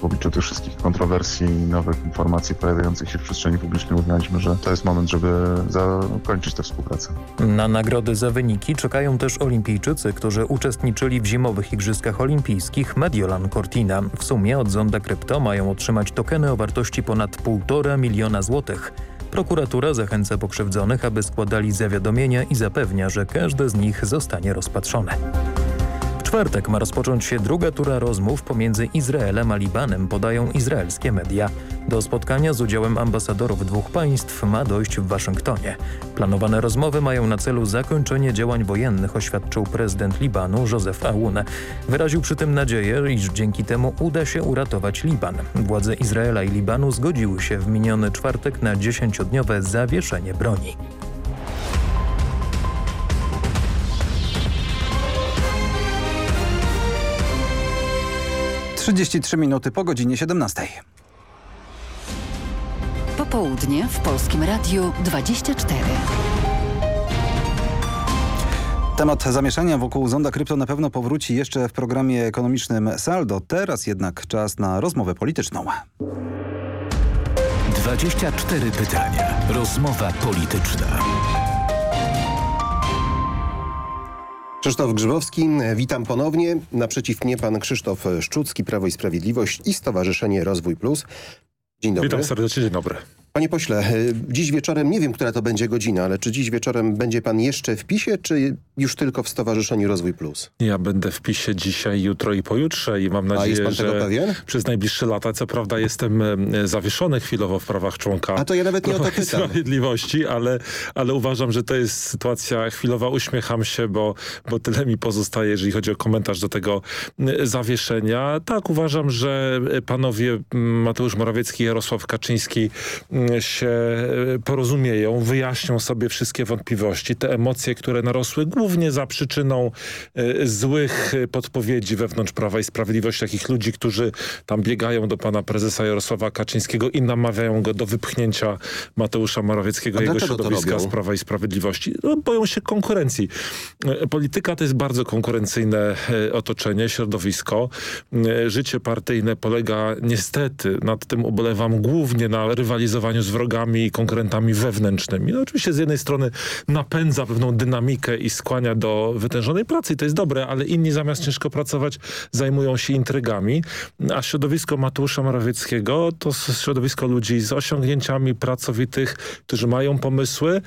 w obliczu tych wszystkich kontrowersji i nowych informacji pojawiających się w przestrzeni publicznej uznaliśmy, że to jest moment, żeby zakończyć tę współpracę. Na nagrody za wyniki czekają też olimpijczycy, którzy uczestniczyli w zimowych Igrzyskach Olimpijskich Mediolan Cortina. W sumie od Zonda Krypto mają otrzymać tokeny o wartości ponad 1,5 miliona złotych. Prokuratura zachęca pokrzywdzonych, aby składali zawiadomienia i zapewnia, że każde z nich zostanie rozpatrzone. W czwartek ma rozpocząć się druga tura rozmów pomiędzy Izraelem a Libanem, podają izraelskie media. Do spotkania z udziałem ambasadorów dwóch państw ma dojść w Waszyngtonie. Planowane rozmowy mają na celu zakończenie działań wojennych, oświadczył prezydent Libanu Józef Aoun. Wyraził przy tym nadzieję, iż dzięki temu uda się uratować Liban. Władze Izraela i Libanu zgodziły się w miniony czwartek na dziesięciodniowe zawieszenie broni. Trzydzieści trzy minuty po godzinie 17. popołudnie w Polskim Radiu 24. Temat zamieszania wokół zonda krypto na pewno powróci jeszcze w programie ekonomicznym Saldo. Teraz jednak czas na rozmowę polityczną. 24 pytania. Rozmowa polityczna. Krzysztof Grzybowski, witam ponownie. Naprzeciw mnie pan Krzysztof Szczucki, Prawo i Sprawiedliwość i Stowarzyszenie Rozwój Plus. Dzień dobry. Witam serdecznie, dzień dobry. Panie pośle, dziś wieczorem, nie wiem, która to będzie godzina, ale czy dziś wieczorem będzie pan jeszcze w PiSie, czy już tylko w Stowarzyszeniu Rozwój Plus? Ja będę w PiSie dzisiaj, jutro i pojutrze i mam nadzieję, jest pan że tego pewien? przez najbliższe lata, co prawda jestem e, zawieszony chwilowo w prawach członka A to ja nawet nie o to pytam. Sprawiedliwości, ale, ale uważam, że to jest sytuacja chwilowa. Uśmiecham się, bo, bo tyle mi pozostaje, jeżeli chodzi o komentarz do tego e, zawieszenia. Tak, uważam, że panowie m, Mateusz Morawiecki i Jarosław Kaczyński się e, porozumieją, wyjaśnią sobie wszystkie wątpliwości, te emocje, które narosły głównie za przyczyną e, złych e, podpowiedzi wewnątrz Prawa i Sprawiedliwości, takich ludzi, którzy tam biegają do pana prezesa Jarosława Kaczyńskiego i namawiają go do wypchnięcia Mateusza Morawieckiego A jego środowiska z Prawa i Sprawiedliwości. No, boją się konkurencji. E, Polityka to jest bardzo konkurencyjne otoczenie, środowisko. Życie partyjne polega niestety, nad tym ubolewam, głównie na rywalizowaniu z wrogami i konkurentami wewnętrznymi. No, oczywiście z jednej strony napędza pewną dynamikę i do wytężonej pracy i to jest dobre, ale inni zamiast ciężko pracować zajmują się intrygami, a środowisko Mateusza Morawieckiego to środowisko ludzi z osiągnięciami pracowitych, którzy mają pomysły.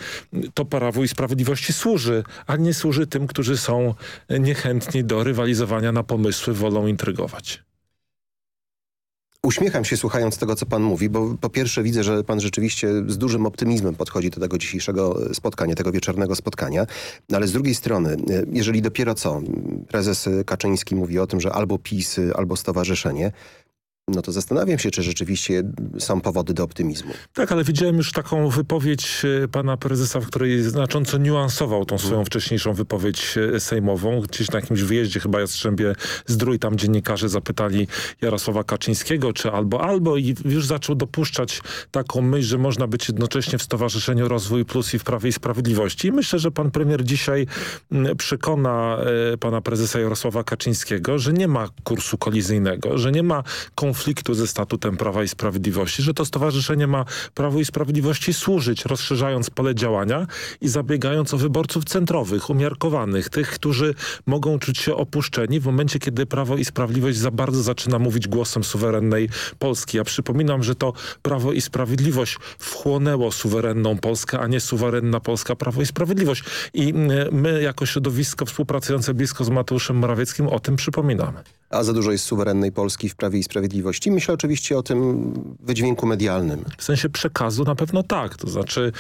To Prawu i Sprawiedliwości służy, a nie służy tym, którzy są niechętni do rywalizowania na pomysły, wolą intrygować. Uśmiecham się słuchając tego, co pan mówi, bo po pierwsze widzę, że pan rzeczywiście z dużym optymizmem podchodzi do tego dzisiejszego spotkania, tego wieczornego spotkania, no ale z drugiej strony, e, jeżeli dopiero co prezes Kaczyński mówi o tym, że albo PiS, albo stowarzyszenie, no to zastanawiam się, czy rzeczywiście są powody do optymizmu. Tak, ale widziałem już taką wypowiedź e, pana prezesa, w której znacząco niuansował tą swoją wcześniejszą wypowiedź e, sejmową. Gdzieś na jakimś wyjeździe chyba Jastrzębie Zdrój, tam dziennikarze zapytali Jarosława Kaczyńskiego, czy albo, albo i już zaczął dopuszczać taką myśl, że można być jednocześnie w Stowarzyszeniu Rozwój Plus i w Prawie i Sprawiedliwości. I myślę, że pan premier dzisiaj przekona e, pana prezesa Jarosława Kaczyńskiego, że nie ma kursu kolizyjnego, że nie ma konfliktu ze statutem Prawa i Sprawiedliwości, że to stowarzyszenie ma Prawo i Sprawiedliwości służyć, rozszerzając pole działania i zabiegając o wyborców centrowych, umiarkowanych, tych, którzy mogą czuć się opuszczeni w momencie, kiedy Prawo i Sprawiedliwość za bardzo zaczyna mówić głosem suwerennej Polski. Ja przypominam, że to Prawo i Sprawiedliwość wchłonęło suwerenną Polskę, a nie suwerenna Polska Prawo i Sprawiedliwość. I mm, my jako środowisko współpracujące blisko z Mateuszem Morawieckim o tym przypominamy. A za dużo jest suwerennej Polski w Prawie i Sprawiedliwości. Myślę oczywiście o tym wydźwięku medialnym. W sensie przekazu na pewno tak. To znaczy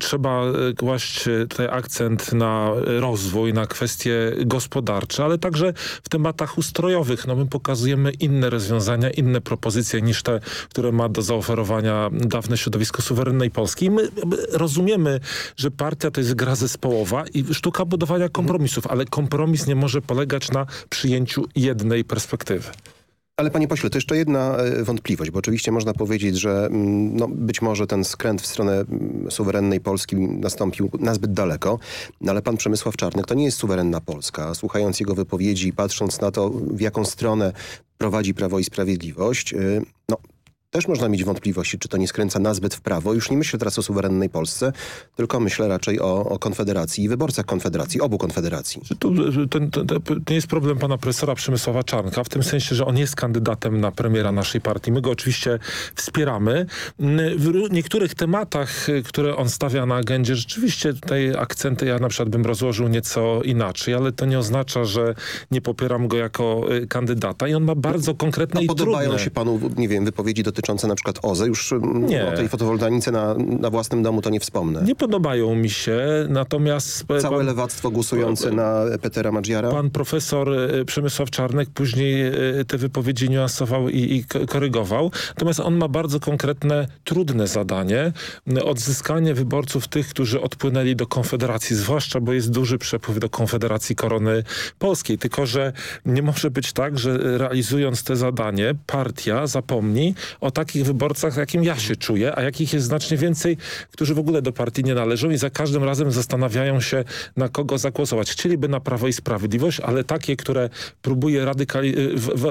trzeba e, kłaść e, tutaj akcent na rozwój, na kwestie gospodarcze, ale także w tematach ustrojowych. No my pokazujemy inne rozwiązania, inne propozycje niż te, które ma do zaoferowania dawne środowisko suwerennej Polski. I my rozumiemy, że partia to jest gra zespołowa i sztuka budowania kompromisów, ale kompromis nie może polegać na przyjęciu jednej perspektywy. Ale panie pośle, to jeszcze jedna e, wątpliwość, bo oczywiście można powiedzieć, że mm, no, być może ten skręt w stronę mm, suwerennej Polski nastąpił nazbyt daleko, no, ale pan Przemysław Czarnek to nie jest suwerenna Polska. Słuchając jego wypowiedzi i patrząc na to, w jaką stronę prowadzi Prawo i Sprawiedliwość, y, też można mieć wątpliwości, czy to nie skręca nazbyt w prawo. Już nie myślę teraz o suwerennej Polsce, tylko myślę raczej o, o Konfederacji i wyborcach Konfederacji, obu Konfederacji. To, to, to, to jest problem pana profesora Przemysława Czarnka, w tym sensie, że on jest kandydatem na premiera naszej partii. My go oczywiście wspieramy. W niektórych tematach, które on stawia na agendzie, rzeczywiście tutaj akcenty ja na przykład bym rozłożył nieco inaczej, ale to nie oznacza, że nie popieram go jako y, kandydata i on ma bardzo konkretne A i podobają trudne. się panu, nie wiem, wypowiedzi dotyczące na przykład OZE? Już mm, Nie. o tej fotowoltaice na, na własnym domu to nie wspomnę. Nie podobają mi się, natomiast... Całe pan- lewactwo głosujące na Petera Madziara? Pan profesor e, Przemysław Czarnek później e, te wypowiedzi niuansował i, i korygował. Natomiast on ma bardzo konkretne, trudne zadanie. Odzyskanie wyborców tych, którzy odpłynęli do Konfederacji, zwłaszcza, bo jest duży przepływ do Konfederacji Korony Polskiej. Tylko, że nie może być tak, że realizując te zadanie partia zapomni o o takich wyborcach, jakim ja się czuję, a jakich jest znacznie więcej, którzy w ogóle do partii nie należą i za każdym razem zastanawiają się, na kogo zagłosować. Chcieliby na Prawo i Sprawiedliwość, ale takie, które próbuje radykali-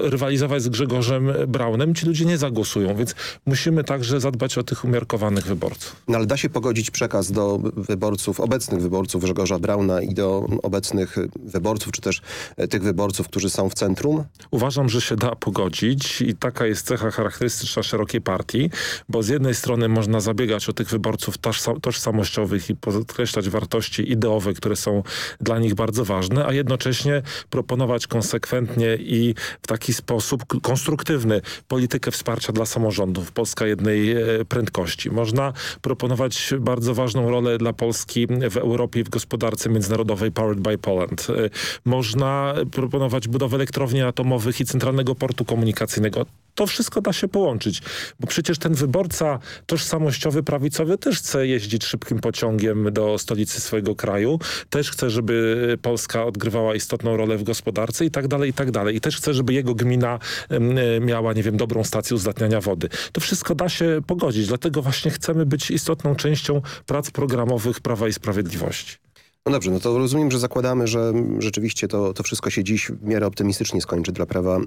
rywalizować z Grzegorzem Braunem, ci ludzie nie zagłosują, więc musimy także zadbać o tych umiarkowanych wyborców. No ale da się pogodzić przekaz do wyborców, obecnych wyborców Grzegorza Brauna i do obecnych wyborców, czy też tych wyborców, którzy są w centrum? Uważam, że się da pogodzić i taka jest cecha charakterystyczna szerokiej partii, bo z jednej strony można zabiegać o tych wyborców tożsamościowych i podkreślać wartości ideowe, które są dla nich bardzo ważne, a jednocześnie proponować konsekwentnie i w taki sposób konstruktywny politykę wsparcia dla samorządów. Polska jednej e, prędkości. Można proponować bardzo ważną rolę dla Polski w Europie w gospodarce międzynarodowej Powered by Poland. E, można proponować budowę elektrowni atomowych i centralnego portu komunikacyjnego to wszystko da się połączyć, bo przecież ten wyborca tożsamościowy, prawicowy też chce jeździć szybkim pociągiem do stolicy swojego kraju, też chce, żeby Polska odgrywała istotną rolę w gospodarce i tak dalej, i tak dalej. I też chce, żeby jego gmina miała, nie wiem, dobrą stację uzdatniania wody. To wszystko da się pogodzić, dlatego właśnie chcemy być istotną częścią prac programowych Prawa i Sprawiedliwości. No dobrze, no to rozumiem, że zakładamy, że rzeczywiście to, to wszystko się dziś w miarę optymistycznie skończy dla Prawa e,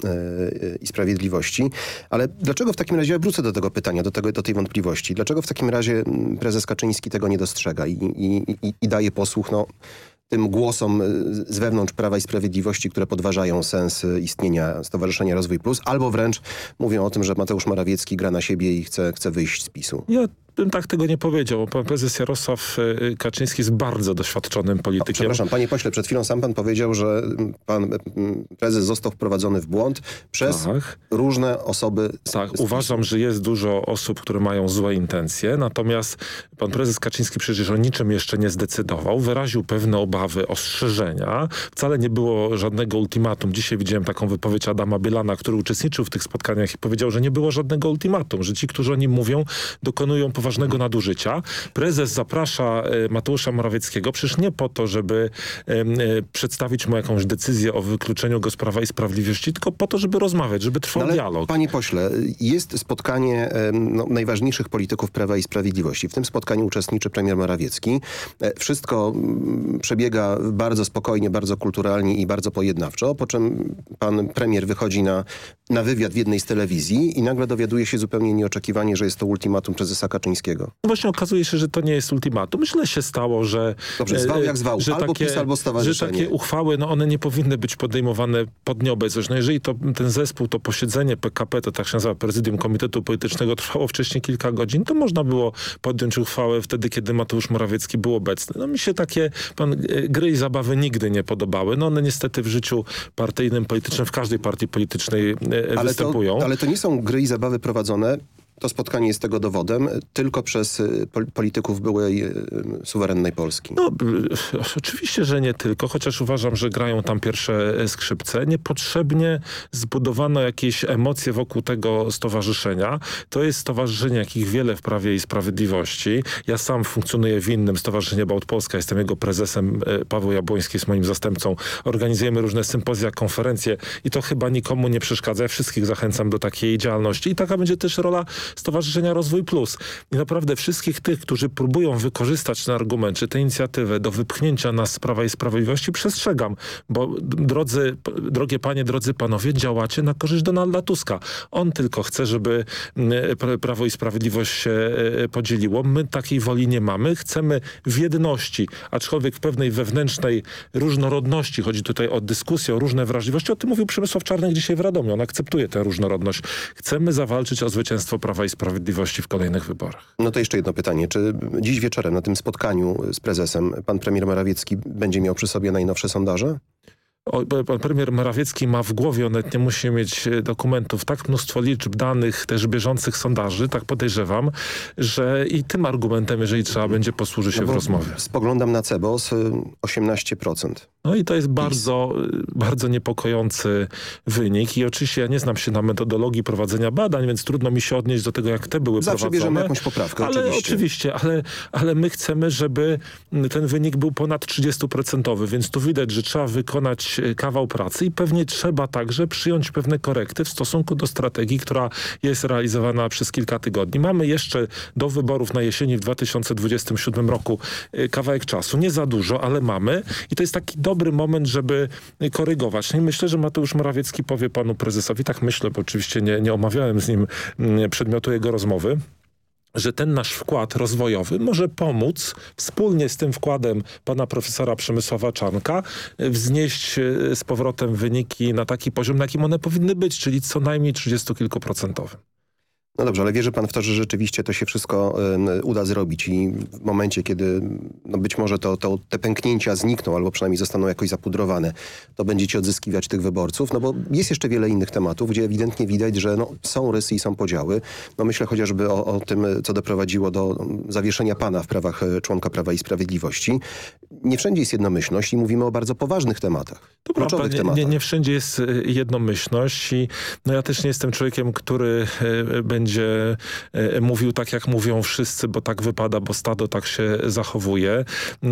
i Sprawiedliwości. Ale dlaczego w takim razie, ja wrócę do tego pytania, do, tego, do tej wątpliwości, dlaczego w takim razie prezes Kaczyński tego nie dostrzega i, i, i, i daje posłuch no, tym głosom z wewnątrz Prawa i Sprawiedliwości, które podważają sens istnienia Stowarzyszenia Rozwój Plus, albo wręcz mówią o tym, że Mateusz Morawiecki gra na siebie i chce, chce wyjść z PiSu. Ja bym tak tego nie powiedział. Pan prezes Jarosław y, Kaczyński jest bardzo doświadczonym politykiem. O, przepraszam, panie pośle, przed chwilą sam pan powiedział, że pan prezes został wprowadzony w błąd przez tak. różne osoby. Tak, uważam, że jest dużo osób, które mają złe intencje, natomiast pan prezes Kaczyński przecież o niczym jeszcze nie zdecydował, wyraził pewne obawy, ostrzeżenia. Wcale nie było żadnego ultimatum. Dzisiaj widziałem taką wypowiedź Adama Bielana, który uczestniczył w tych spotkaniach i powiedział, że nie było żadnego ultimatum, że ci, którzy o nim mówią, dokonują poważnego nadużycia. Prezes zaprasza e, Mateusza Morawieckiego przecież nie po to, żeby e, przedstawić mu jakąś decyzję o wykluczeniu go z Prawa i Sprawiedliwości, tylko po to, żeby rozmawiać, żeby trwał no, dialog. Panie pośle, jest spotkanie no, najważniejszych polityków Prawa i Sprawiedliwości. W tym spotkaniu uczestniczy premier Morawiecki. E, wszystko przebiega bardzo spokojnie, bardzo kulturalnie i bardzo pojednawczo, po czym pan premier wychodzi na, na wywiad w jednej z telewizji i nagle dowiaduje się zupełnie nieoczekiwanie, że jest to ultimatum prezesa Kaczyńskiego No właśnie okazuje się, że to nie jest ultimatum. Źle się stało, że... Dobrze, zwał jak zwał, że albo takie, PiS, albo. Że takie uchwały, no one nie powinny być podejmowane pod nieobecność. No jeżeli to, ten zespół, to posiedzenie PKP, to tak się nazywa Prezydium Komitetu Politycznego, trwało wcześniej kilka godzin, to można było podjąć uchwałę wtedy, kiedy Mateusz Morawiecki był obecny. No mi się takie pan, e, gry i zabawy nigdy nie podobały. No one niestety w życiu partyjnym, politycznym, w każdej partii politycznej e, ale występują. To, ale to nie są gry i zabawy prowadzone to spotkanie jest tego dowodem tylko przez y, polityków byłej y, suwerennej Polski. No, oczywiście, że nie tylko, chociaż uważam, że grają tam pierwsze e, skrzypce. Niepotrzebnie zbudowano jakieś emocje wokół tego stowarzyszenia. To jest stowarzyszenie, jakich wiele w Prawie i Sprawiedliwości. Ja sam funkcjonuję w innym stowarzyszeniu Bałt Polska, jestem jego prezesem. Paweł Jabłoński jest moim zastępcą. Organizujemy różne sympozja, konferencje i to chyba nikomu nie przeszkadza. Ja wszystkich zachęcam do takiej działalności i taka będzie też rola Stowarzyszenia Rozwój Plus. I naprawdę wszystkich tych, którzy próbują wykorzystać ten argument, czy tę inicjatywę do wypchnięcia nas z Prawa i Sprawiedliwości, przestrzegam, bo drodzy, drogie panie, drodzy panowie, działacie na korzyść Donalda Tuska. On tylko chce, żeby mm, Prawo i Sprawiedliwość się e, podzieliło. My takiej woli nie mamy. Chcemy w jedności, aczkolwiek w pewnej wewnętrznej różnorodności. Chodzi tutaj o dyskusję, o różne wrażliwości. O tym mówił Przemysław Czarnek dzisiaj w Radomiu. On akceptuje tę różnorodność. Chcemy zawalczyć o zwycięstwo Prawa Prawa i Sprawiedliwości w kolejnych wyborach. No to jeszcze jedno pytanie. Czy dziś wieczorem na tym spotkaniu z prezesem pan premier Morawiecki będzie miał przy sobie najnowsze sondaże? O, pan premier Morawiecki ma w głowie, on nie musi mieć e, dokumentów, tak mnóstwo liczb, danych, też bieżących sondaży, tak podejrzewam, że i tym argumentem, jeżeli trzeba będzie posłużyć się no w rozmowie. Spoglądam na CEBOS, 18%. No i to jest bardzo, bardzo niepokojący wynik i oczywiście ja nie znam się na metodologii prowadzenia badań, więc trudno mi się odnieść do tego, jak te były Zawsze prowadzone. bierzemy jakąś poprawkę, ale, oczywiście. Oczywiście, ale, ale my chcemy, żeby ten wynik był ponad 30%, więc tu widać, że trzeba wykonać e, kawał pracy i pewnie trzeba także przyjąć pewne korekty w stosunku do strategii, która jest realizowana przez kilka tygodni. Mamy jeszcze do wyborów na jesieni w 2027 roku e, kawałek czasu. Nie za dużo, ale mamy i to jest taki dobry moment, żeby korygować. No i myślę, że Mateusz Morawiecki powie panu prezesowi, tak myślę, bo oczywiście nie, nie omawiałem z nim mm, przedmiotu jego rozmowy, że ten nasz wkład rozwojowy może pomóc wspólnie z tym wkładem pana profesora Przemysława Czarnka e, wznieść e, z powrotem wyniki na taki poziom, na jakim one powinny być, czyli co najmniej 30 kilkuprocentowym. No dobrze, ale wierzy pan w to, że rzeczywiście to się wszystko y, uda zrobić i w momencie, kiedy no być może to, to, te pęknięcia znikną albo przynajmniej zostaną jakoś zapudrowane, to będziecie odzyskiwać tych wyborców, no bo jest jeszcze wiele innych tematów, gdzie ewidentnie widać, że no, są rysy i są podziały. No myślę chociażby o, o tym, co doprowadziło do zawieszenia pana w prawach e, członka Prawa i Sprawiedliwości. Nie wszędzie jest jednomyślność i mówimy o bardzo poważnych tematach, to kluczowych prawda, tematach. Nie, nie wszędzie jest e, jednomyślność i no ja też nie jestem człowiekiem, który będzie będzie e, mówił tak, jak mówią wszyscy, bo tak wypada, bo stado tak się zachowuje.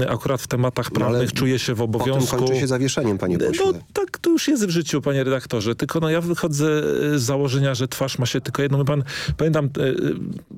Akurat w tematach prawnych no, czuję się w obowiązku... Potem kończy się zawieszeniem, panie pośle. No tak, to już jest w życiu, panie redaktorze. Tylko no ja wychodzę z założenia, że twarz ma się tylko jedną. Pan, pamiętam, e,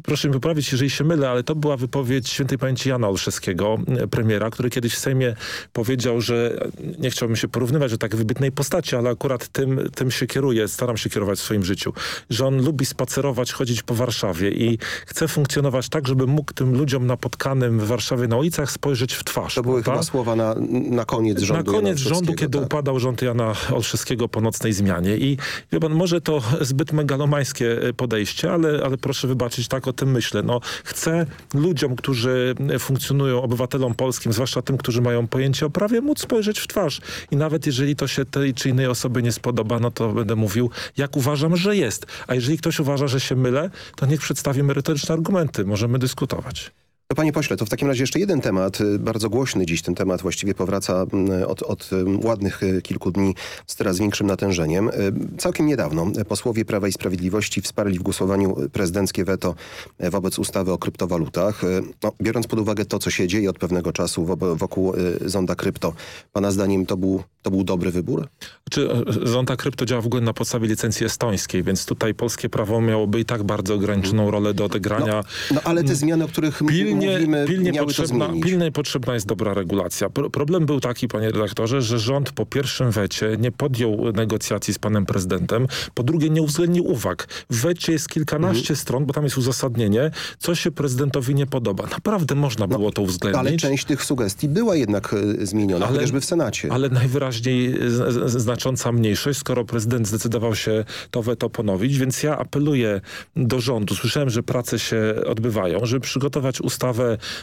proszę mi poprawić, jeżeli się mylę, ale to była wypowiedź świętej pamięci Jana Olszewskiego, premiera, który kiedyś w Sejmie powiedział, że nie chciałbym się porównywać do tak wybitnej postaci, ale akurat tym, tym się kieruje, staram się kierować w swoim życiu, że on lubi spacerować, chodzić po Warszawie i chce funkcjonować tak, żeby mógł tym ludziom napotkanym w Warszawie na ulicach spojrzeć w twarz. To były chyba słowa na, na koniec rządu Na koniec rządu, kiedy tak. upadał rząd Jana Olszewskiego po nocnej zmianie i wie pan, może to zbyt megalomańskie e, podejście, ale, ale proszę wybaczyć, tak o tym myślę. No, chcę ludziom, którzy funkcjonują, obywatelom polskim, zwłaszcza tym, którzy mają pojęcie o prawie, móc spojrzeć w twarz. I nawet jeżeli to się tej czy innej osobie nie spodoba, no to będę mówił, jak uważam, że jest. A jeżeli ktoś uważa, że się mylę, to niech przedstawi merytoryczne argumenty. Możemy dyskutować. No panie pośle, to w takim razie jeszcze jeden temat, y, bardzo głośny dziś ten temat, właściwie powraca mm, od, od ładnych y, kilku dni z coraz większym natężeniem. Y, całkiem niedawno posłowie Prawa i Sprawiedliwości wsparli w głosowaniu prezydenckie weto wobec ustawy o kryptowalutach. No, biorąc pod uwagę to, co się dzieje od pewnego czasu wokół zonda krypto, pana zdaniem to był, to był dobry wybór? Czy e, zonda krypto działa w ogóle na podstawie licencji estońskiej, więc tutaj polskie prawo miałoby i tak bardzo ograniczoną rolę do odegrania. No, no ale te zmiany, o których pilnie pilnie, pilnie, potrzebna, pilnie potrzebna jest dobra regulacja. Pro, problem był taki, panie redaktorze, że rząd po pierwszym wecie nie podjął negocjacji z panem prezydentem, po drugie nie uwzględnił uwag. W wecie jest kilkanaście mhm. stron, bo tam jest uzasadnienie, co się prezydentowi nie podoba. Naprawdę można no, było to uwzględnić. Ale część tych sugestii była jednak e, zmieniona, ale, chociażby w Senacie. Ale najwyraźniej znacząca mniejszość, skoro prezydent zdecydował się to weto ponowić, więc ja apeluję do rządu. Słyszałem, że prace się odbywają, żeby przygotować ustawę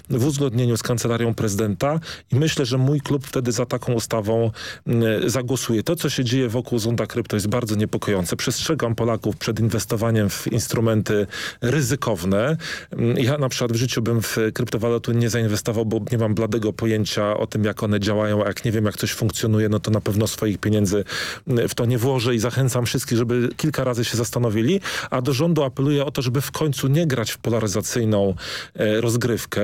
w uzgodnieniu z Kancelarią Prezydenta i myślę, że mój klub wtedy za taką ustawą mm, zagłosuje. To, co się dzieje wokół Zonda Krypto jest bardzo niepokojące. Przestrzegam Polaków przed inwestowaniem w instrumenty ryzykowne. Mm, ja na przykład w życiu bym w kryptowaluty nie zainwestował, bo nie mam bladego pojęcia o tym, jak one działają, a jak nie wiem, jak coś funkcjonuje, no to na pewno swoich pieniędzy mm, w to nie włożę i zachęcam wszystkich, żeby kilka razy się zastanowili, a do rządu apeluję o to, żeby w końcu nie grać w polaryzacyjną e,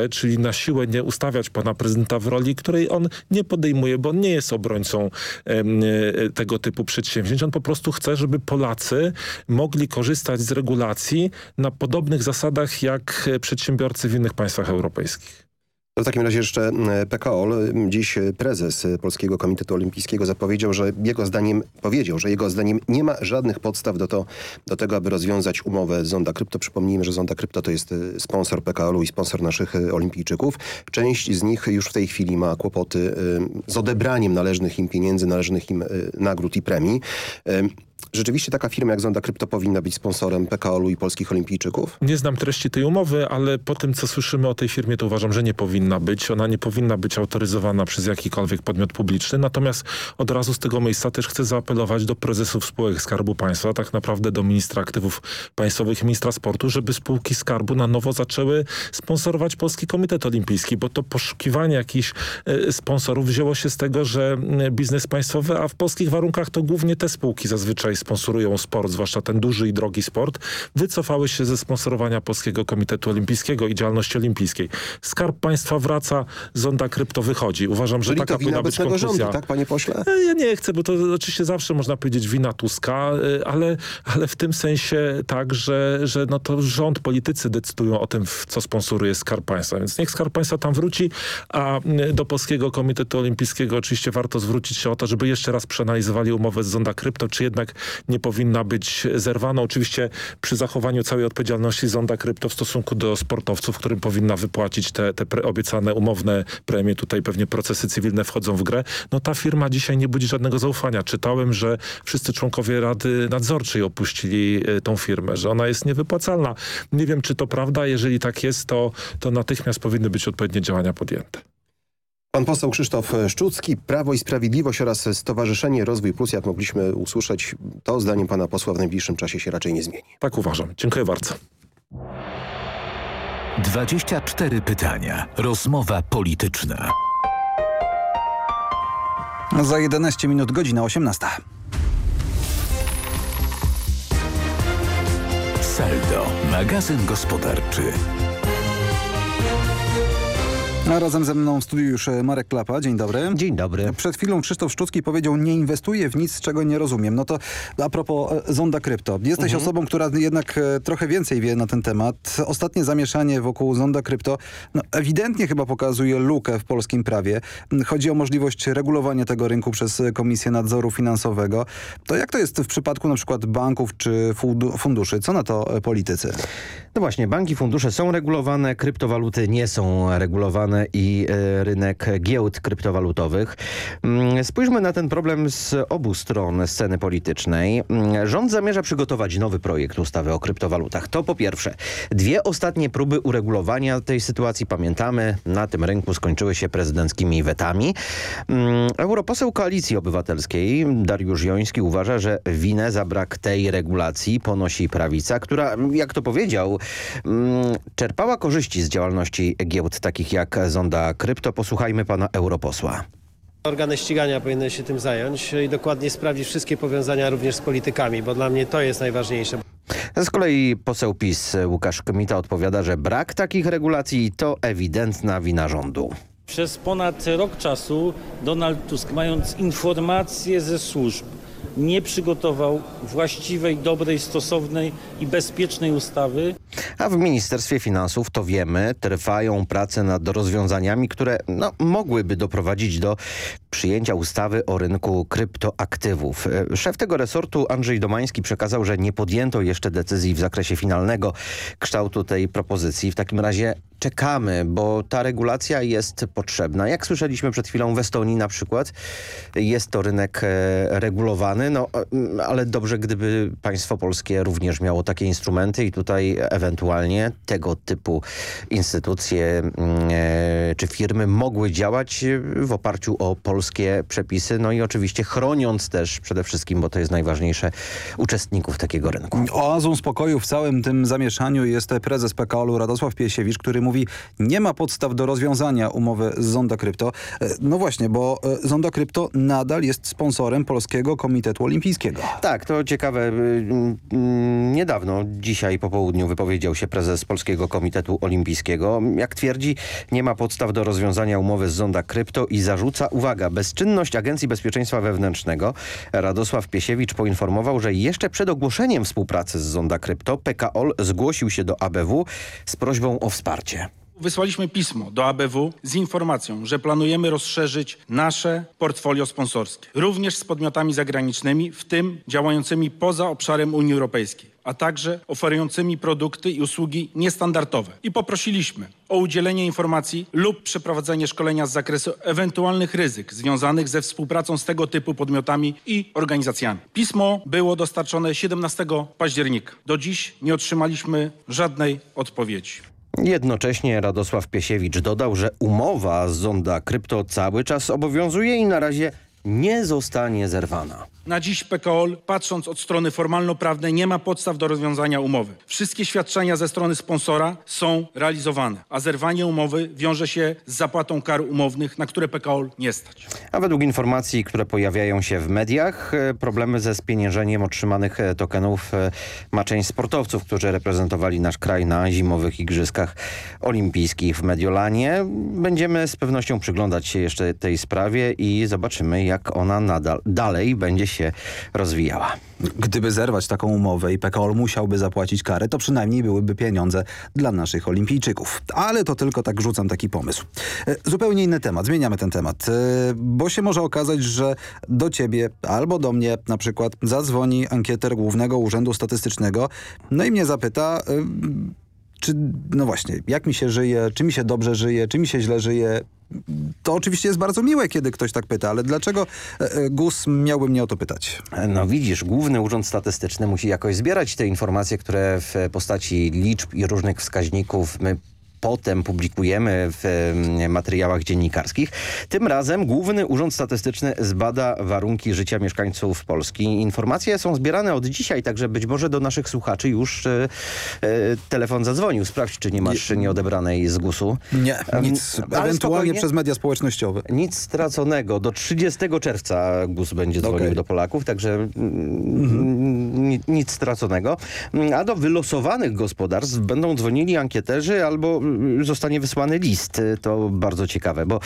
czyli na siłę nie ustawiać pana prezydenta w roli, której on nie podejmuje, bo on nie jest obrońcą e, tego typu przedsięwzięć. On po prostu chce, żeby Polacy mogli korzystać z regulacji na podobnych zasadach jak przedsiębiorcy w innych państwach europejskich. W takim razie jeszcze PKOL. Dziś prezes Polskiego Komitetu Olimpijskiego zapowiedział, że jego zdaniem, powiedział, że jego zdaniem nie ma żadnych podstaw do, to, do tego, aby rozwiązać umowę Zonda Krypto. Przypomnijmy, że Zonda Krypto to jest sponsor PKOL-u i sponsor naszych olimpijczyków. Część z nich już w tej chwili ma kłopoty z odebraniem należnych im pieniędzy, należnych im nagród i premii. Rzeczywiście taka firma jak Zonda Krypto powinna być sponsorem PKO-u i polskich olimpijczyków? Nie znam treści tej umowy, ale po tym, co słyszymy o tej firmie, to uważam, że nie powinna być. Ona nie powinna być autoryzowana przez jakikolwiek podmiot publiczny. Natomiast od razu z tego miejsca też chcę zaapelować do prezesów spółek Skarbu Państwa, tak naprawdę do ministra aktywów państwowych ministra sportu, żeby spółki Skarbu na nowo zaczęły sponsorować Polski Komitet Olimpijski, bo to poszukiwanie jakichś e, sponsorów wzięło się z tego, że biznes państwowy, a w polskich warunkach to głównie te spółki zazwyczaj sponsorują sport, zwłaszcza ten duży i drogi sport, wycofały się ze sponsorowania Polskiego Komitetu Olimpijskiego i działalności olimpijskiej. Skarb Państwa wraca, zonda krypto wychodzi. Uważam, że Czyli taka powinna być konkluzja. rządu, tak panie pośle? E, Ja nie chcę, bo to oczywiście zawsze można powiedzieć wina Tuska, e, ale, ale w tym sensie tak, że, że no to rząd, politycy decydują o tym, co sponsoruje Skarb Państwa. Więc niech Skarb Państwa tam wróci, a m, do Polskiego Komitetu Olimpijskiego oczywiście warto zwrócić się o to, żeby jeszcze raz przeanalizowali umowę z Zonda Krypto, czy jednak nie powinna być zerwana. Oczywiście przy zachowaniu całej odpowiedzialności Zonda Krypto w stosunku do sportowców, którym powinna wypłacić te, te obiecane umowne premie. Tutaj pewnie procesy cywilne wchodzą w grę. No ta firma dzisiaj nie budzi żadnego zaufania. Czytałem, że wszyscy członkowie Rady Nadzorczej opuścili e, tą firmę, że ona jest niewypłacalna. Nie wiem, czy to prawda. Jeżeli tak jest, to, to natychmiast powinny być odpowiednie działania podjęte. Pan poseł Krzysztof Szczucki, Prawo i Sprawiedliwość oraz Stowarzyszenie Rozwój Plus, jak mogliśmy usłyszeć, to zdaniem pana posła w najbliższym czasie się raczej nie zmieni. Tak uważam. Dziękuję bardzo. 24 pytania. Rozmowa polityczna. Za 11 minut godzina 18. Saldo, magazyn gospodarczy. A razem ze mną w studiu już e, Marek Klapa. Dzień dobry. Dzień dobry. Przed chwilą Krzysztof Szczucki powiedział, nie inwestuję w nic, czego nie rozumiem. No to a propos e, Zonda Krypto. Jesteś Mhm. osobą, która jednak e, trochę więcej wie na ten temat. Ostatnie zamieszanie wokół Zonda Krypto no, ewidentnie chyba pokazuje lukę w polskim prawie. Chodzi o możliwość regulowania tego rynku przez Komisję Nadzoru Finansowego. To jak to jest w przypadku na przykład banków czy fundu- funduszy? Co na to politycy? No właśnie, banki, fundusze są regulowane, kryptowaluty nie są regulowane i e, rynek giełd kryptowalutowych. Mm, Spójrzmy na ten problem z obu stron sceny politycznej. Mm, Rząd zamierza przygotować nowy projekt ustawy o kryptowalutach. To po pierwsze. Dwie ostatnie próby uregulowania tej sytuacji, pamiętamy, na tym rynku skończyły się prezydenckimi wetami. Mm, Europoseł Koalicji Obywatelskiej Dariusz Joński uważa, że winę za brak tej regulacji ponosi prawica, która, jak to powiedział, czerpała korzyści z działalności giełd takich jak Zonda Krypto. Posłuchajmy pana europosła. Organy ścigania powinny się tym zająć i dokładnie sprawdzić wszystkie powiązania również z politykami, bo dla mnie to jest najważniejsze. Z kolei poseł PiS Łukasz Kmita odpowiada, że brak takich regulacji to ewidentna wina rządu. Przez ponad rok czasu Donald Tusk, mając informacje ze służb, nie przygotował właściwej, dobrej, stosownej i bezpiecznej ustawy. A w Ministerstwie Finansów, to wiemy, trwają prace nad rozwiązaniami, które no, mogłyby doprowadzić do przyjęcia ustawy o rynku kryptoaktywów. E, Szef tego resortu Andrzej Domański przekazał, że nie podjęto jeszcze decyzji w zakresie finalnego kształtu tej propozycji. W takim razie czekamy, bo ta regulacja jest potrzebna. Jak słyszeliśmy przed chwilą w Estonii na przykład, jest to rynek e, regulowany, no, e, ale dobrze gdyby państwo polskie również miało takie instrumenty i tutaj ewentualnie tego typu instytucje mm, e, czy firmy mogły działać w oparciu o polskie przepisy, no i oczywiście chroniąc też przede wszystkim, bo to jest najważniejsze, uczestników takiego rynku. Oazą spokoju w całym tym zamieszaniu jest prezes PKO-u Radosław Piesiewicz, który mówi, nie ma podstaw do rozwiązania umowy z Zonda Krypto. E, No właśnie, bo e, Zonda Krypto nadal jest sponsorem Polskiego Komitetu Olimpijskiego. Tak, to ciekawe. y, mm, Niedawno, dzisiaj po południu wypowiedział się prezes Polskiego Komitetu Olimpijskiego. Jak twierdzi, nie ma podstaw do rozwiązania umowy z Zonda Krypto i zarzuca, uwaga, bezczynność Agencji Bezpieczeństwa Wewnętrznego. Radosław Piesiewicz poinformował, że jeszcze przed ogłoszeniem współpracy z Zonda Krypto PKOL zgłosił się do ABW z prośbą o wsparcie. Wysłaliśmy pismo do ABW z informacją, że planujemy rozszerzyć nasze portfolio sponsorskie, również z podmiotami zagranicznymi, w tym działającymi poza obszarem Unii Europejskiej, a także oferującymi produkty i usługi niestandardowe. I poprosiliśmy o udzielenie informacji lub przeprowadzenie szkolenia z zakresu ewentualnych ryzyk związanych ze współpracą z tego typu podmiotami i organizacjami. Pismo było dostarczone 17 października. Do dziś nie otrzymaliśmy żadnej odpowiedzi. Jednocześnie Radosław Piesiewicz dodał, że umowa z Zonda Krypto cały czas obowiązuje i na razie nie zostanie zerwana. Na dziś PKOL, patrząc od strony formalno-prawnej, nie ma podstaw do rozwiązania umowy. Wszystkie świadczenia ze strony sponsora są realizowane, a zerwanie umowy wiąże się z zapłatą kar umownych, na które PKOL nie stać. A według informacji, które pojawiają się w mediach, e, problemy ze spieniężeniem otrzymanych e, tokenów e, ma część sportowców, którzy reprezentowali nasz kraj na zimowych igrzyskach olimpijskich w Mediolanie. Będziemy z pewnością przyglądać się jeszcze tej sprawie i zobaczymy, jak ona nadal dalej będzie się rozwijała. Gdyby zerwać taką umowę i PKOL musiałby zapłacić karę, to przynajmniej byłyby pieniądze dla naszych olimpijczyków. Ale to tylko tak rzucam taki pomysł. E, Zupełnie inny temat, zmieniamy ten temat, e, bo się może okazać, że do ciebie albo do mnie na przykład zadzwoni ankieter Głównego Urzędu Statystycznego, no i mnie zapyta... e, Czy, no właśnie, jak mi się żyje, czy mi się dobrze żyje, czy mi się źle żyje, to oczywiście jest bardzo miłe, kiedy ktoś tak pyta, ale dlaczego e, e, GUS miałby mnie o to pytać? No widzisz, Główny Urząd Statystyczny musi jakoś zbierać te informacje, które w postaci liczb i różnych wskaźników my potem publikujemy w materiałach dziennikarskich. Tym razem Główny Urząd Statystyczny zbada warunki życia mieszkańców Polski. Informacje są zbierane od dzisiaj, także być może do naszych słuchaczy już e, e, telefon zadzwonił. Sprawdź, czy nie masz nieodebranej z GUS-u. Nie, nic. ale Ewentualnie przez media społecznościowe. Nic straconego. Do 30 czerwca GUS będzie dzwonił Okej. do Polaków, także mm, ni- nic straconego. A do wylosowanych gospodarstw będą dzwonili ankieterzy albo zostanie wysłany list. To bardzo ciekawe, bo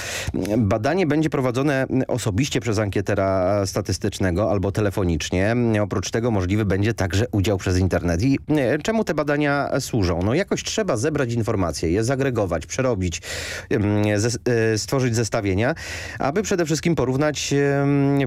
badanie będzie prowadzone osobiście przez ankietera statystycznego albo telefonicznie. Oprócz tego możliwy będzie także udział przez internet. I y, czemu te badania służą? No jakoś trzeba zebrać informacje, je zagregować, przerobić, y, stworzyć zestawienia, aby przede wszystkim porównać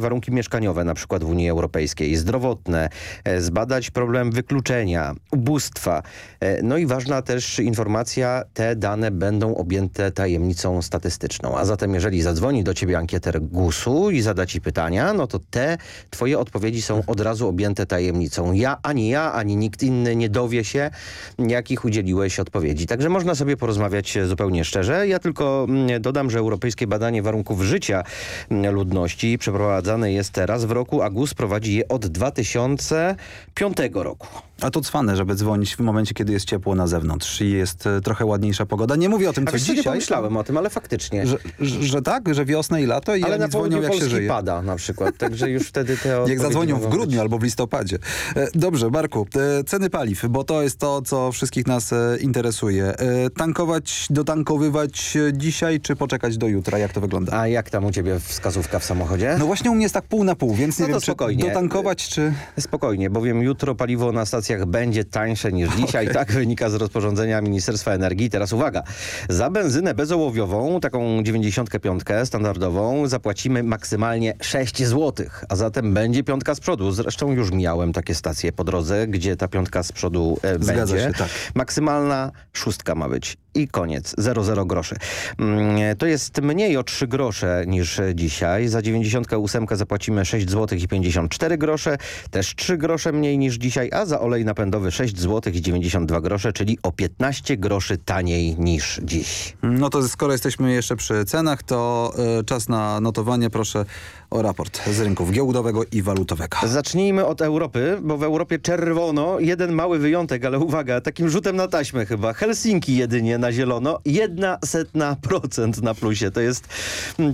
warunki mieszkaniowe, na przykład w Unii Europejskiej, zdrowotne, e, zbadać problem wykluczenia, ubóstwa. E, No i ważna też informacja, te dane będą objęte tajemnicą statystyczną. A zatem jeżeli zadzwoni do ciebie ankieter GUS-u i zada ci pytania, no to te twoje odpowiedzi są od razu objęte tajemnicą. Ja, ani ja, ani nikt inny nie dowie się, jakich udzieliłeś odpowiedzi. Także można sobie porozmawiać zupełnie szczerze. Ja tylko mm, dodam, że europejskie badanie warunków życia mm, ludności przeprowadzane jest raz w roku, a GUS prowadzi je od 2005 roku. A to cwane, żeby dzwonić w momencie, kiedy jest ciepło na zewnątrz i jest e, trochę ładniejsza pogoda. Nie mówię o tym, A co wiesz, co, nie dzisiaj. pomyślałem o tym, ale faktycznie. Że, że, że tak, że wiosnę i lato i ale oni dzwonią, jak się Polski żyje. pada na przykład, także już wtedy te odpowiedzi zadzwonią w grudniu być. albo w listopadzie. E, Dobrze, Marku, e, ceny paliw, bo to jest to, co wszystkich nas interesuje. Tankować, dotankowywać dzisiaj, czy poczekać do jutra? Jak to wygląda? A jak tam u ciebie wskazówka w samochodzie? No właśnie u mnie jest tak pół na pół, więc nie No to wiem, czy spokojnie. dotankować, czy... Spokojnie, bowiem jutro paliwo na stacjach będzie tańsze niż dzisiaj. Tak wynika z rozporządzenia Ministerstwa Energii. Teraz uwaga. Za benzynę bezołowiową, taką 95 standardową, zapłacimy maksymalnie 6 zł. A zatem będzie piątka z przodu. Zresztą już mijałem takie stacje po drodze, gdzie ta piątka z przodu e, Zgadza będzie. się, tak. Maksymalna szóstka ma być. I koniec. 0,0 groszy. Mm, To jest mniej o 3 grosze niż dzisiaj. Za 98 zapłacimy 6 zł i 54 grosze. Też 3 grosze mniej niż dzisiaj, a za olej napędowy 6 zł i 92 grosze, czyli o 15 groszy taniej niż dziś. No to skoro jesteśmy jeszcze przy cenach, to e, czas na notowanie. Proszę o raport z rynków giełdowego i walutowego. Zacznijmy od Europy, bo w Europie czerwono. Jeden mały wyjątek, ale uwaga, takim rzutem na taśmę chyba. Helsinki jedynie na zielono. Jedna setna procent na plusie. To jest,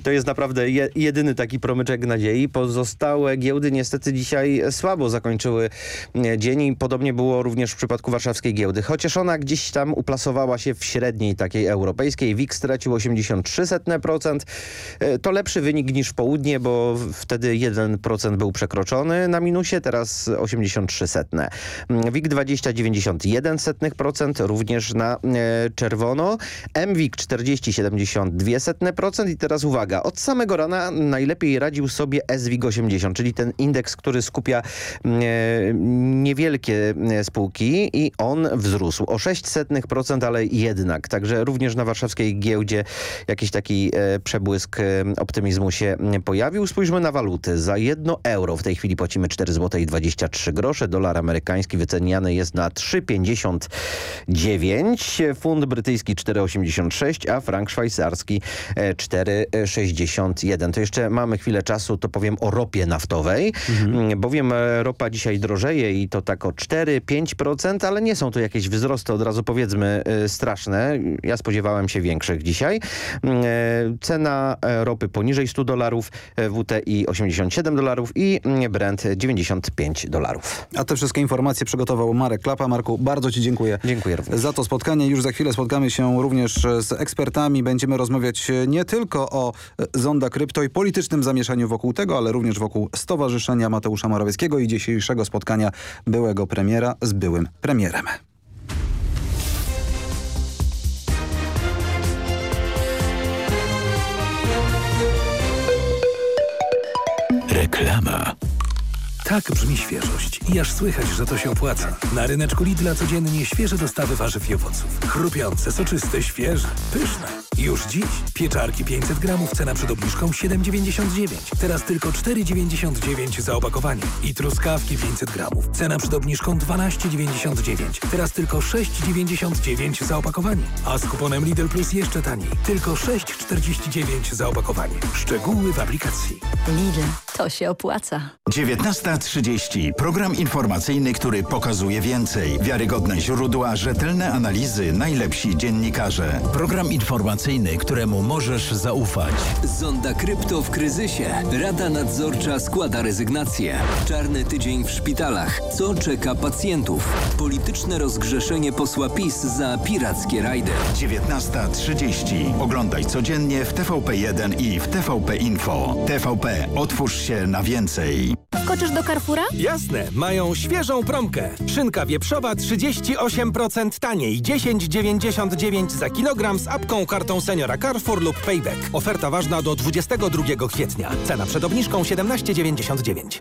to jest naprawdę je, jedyny taki promyczek nadziei. Pozostałe giełdy niestety dzisiaj słabo zakończyły e, dzień i podobnie było również w przypadku warszawskiej giełdy. Chociaż ona gdzieś tam uplasowała się w średniej takiej europejskiej. WIG stracił 83%. E, To lepszy wynik niż w południe, bo wtedy 1% był przekroczony na minusie, teraz 83 setne. WIG 20 91%, również na e, czerwono. MWIG 40 72% i teraz uwaga, od samego rana najlepiej radził sobie SWIG 80, czyli ten indeks, który skupia e, niewielkie e, spółki i on wzrósł o 0,06%, ale jednak. Także również na warszawskiej giełdzie jakiś taki przebłysk optymizmu się pojawił. Spójrzmy na waluty. Za 1 euro w tej chwili płacimy 4 zł i 23 grosze. Dolar amerykański wyceniany jest na 3,59. Funt brytyjski 4,86, a frank szwajcarski e, 4,61. To jeszcze mamy chwilę czasu, to powiem o ropie naftowej, mhm. bowiem e, ropa dzisiaj drożeje i to tak o 4-5%, ale nie są to jakieś wzrosty, od razu powiedzmy, e, straszne. Ja spodziewałem się większych dzisiaj. E, cena ropy poniżej 100 dolarów, WTI 87 dolarów i Brent 95 dolarów. A te wszystkie informacje przygotował Marek Klapa. Marku, bardzo Ci dziękuję. Dziękuję również. Za to spotkanie. Już za chwilę spotkamy się również z ekspertami. Będziemy rozmawiać nie tylko o zonda krypto i politycznym zamieszaniu wokół tego, ale również wokół Stowarzyszenia Mateusza Morawieckiego i dzisiejszego spotkania byłego premiera z byłym premierem. Reklama. Tak brzmi świeżość. I aż słychać, że to się opłaca. Na ryneczku Lidla codziennie świeże dostawy warzyw i owoców. Chrupiące, soczyste, świeże, pyszne. Już dziś pieczarki 500 gramów, cena przed obniżką 7,99. Teraz tylko 4,99 za opakowanie. I truskawki 500 gramów, cena przed obniżką 12,99. Teraz tylko 6,99 za opakowanie. A z kuponem Lidl Plus jeszcze taniej. Tylko 6,49 za opakowanie. Szczegóły w aplikacji. Lidl, to się opłaca. 19.30. Program informacyjny, który pokazuje więcej. Wiarygodne źródła, rzetelne analizy, najlepsi dziennikarze. Program informacyjny, któremu możesz zaufać. Zonda Krypto w kryzysie. Rada Nadzorcza składa rezygnację. Czarny tydzień w szpitalach. Co czeka pacjentów? Polityczne rozgrzeszenie posła PiS za pirackie rajdy. 19.30. Oglądaj codziennie w TVP1 i w TVP Info. TVP. Otwórz się na więcej. Skoczysz do Carrefoura? Jasne, mają świeżą promkę. Szynka wieprzowa 38% taniej, 10,99 za kilogram z apką kartą seniora Carrefour lub Payback. Oferta ważna do 22 kwietnia. Cena przed obniżką 17,99.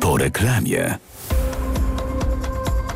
Po reklamie.